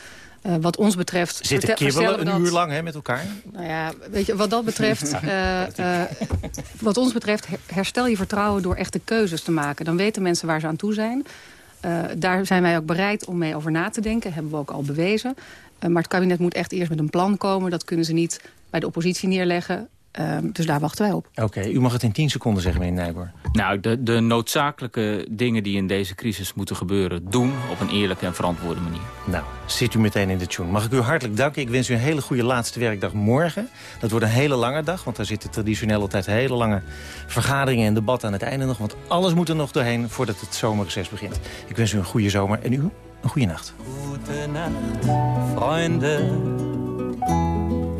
Uh, wat ons betreft... Zitten kibbelen een dat, uur lang hè, met elkaar? Nou ja, weet je, wat dat betreft... uh, uh, wat ons betreft herstel je vertrouwen door echte keuzes te maken. Dan weten mensen waar ze aan toe zijn. Uh, daar zijn wij ook bereid om mee over na te denken. Hebben we ook al bewezen. Uh, maar het kabinet moet echt eerst met een plan komen. Dat kunnen ze niet bij de oppositie neerleggen. Um, dus daar wachten wij op. Oké, u mag het in 10 seconden zeggen, meneer Nijboer. Nou, de, de noodzakelijke dingen die in deze crisis moeten gebeuren... doen op een eerlijke en verantwoorde manier. Nou, zit u meteen in de tune. Mag ik u hartelijk danken. Ik wens u een hele goede laatste werkdag morgen. Dat wordt een hele lange dag, want daar zitten traditioneel altijd hele lange vergaderingen en debatten aan het einde nog. Want alles moet er nog doorheen voordat het zomerreces begint. Ik wens u een goede zomer en u een goede nacht. Goedenacht, vrienden.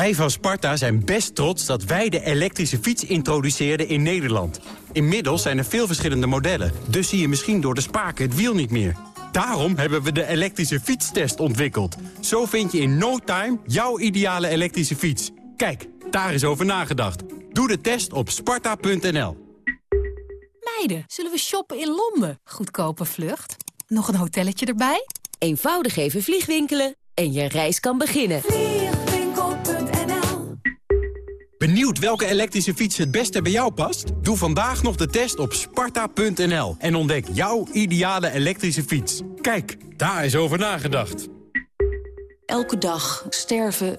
Wij van Sparta zijn best trots dat wij de elektrische fiets introduceerden in Nederland. Inmiddels zijn er veel verschillende modellen, dus zie je misschien door de spaken het wiel niet meer. Daarom hebben we de elektrische fietstest ontwikkeld. Zo vind je in no time jouw ideale elektrische fiets. Kijk, daar is over nagedacht. Doe de test op sparta.nl. Meiden, zullen we shoppen in Londen? Goedkope vlucht. Nog een hotelletje erbij? Eenvoudig even vliegwinkelen en je reis kan beginnen. Benieuwd welke elektrische fiets het beste bij jou past? Doe vandaag nog de test op sparta.nl en ontdek jouw ideale elektrische fiets. Kijk, daar is over nagedacht. Elke dag sterven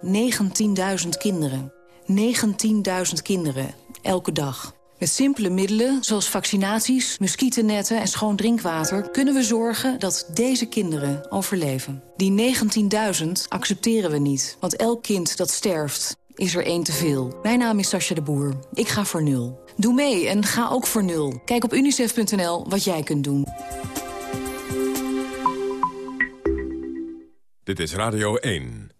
19.000 kinderen. 19.000 kinderen, elke dag. Met simpele middelen, zoals vaccinaties, muggennetten en schoon drinkwater... kunnen we zorgen dat deze kinderen overleven. Die 19.000 accepteren we niet, want elk kind dat sterft is er één te veel. Mijn naam is Sascha de Boer. Ik ga voor nul. Doe mee en ga ook voor nul. Kijk op unicef.nl wat jij kunt doen. Dit is Radio 1.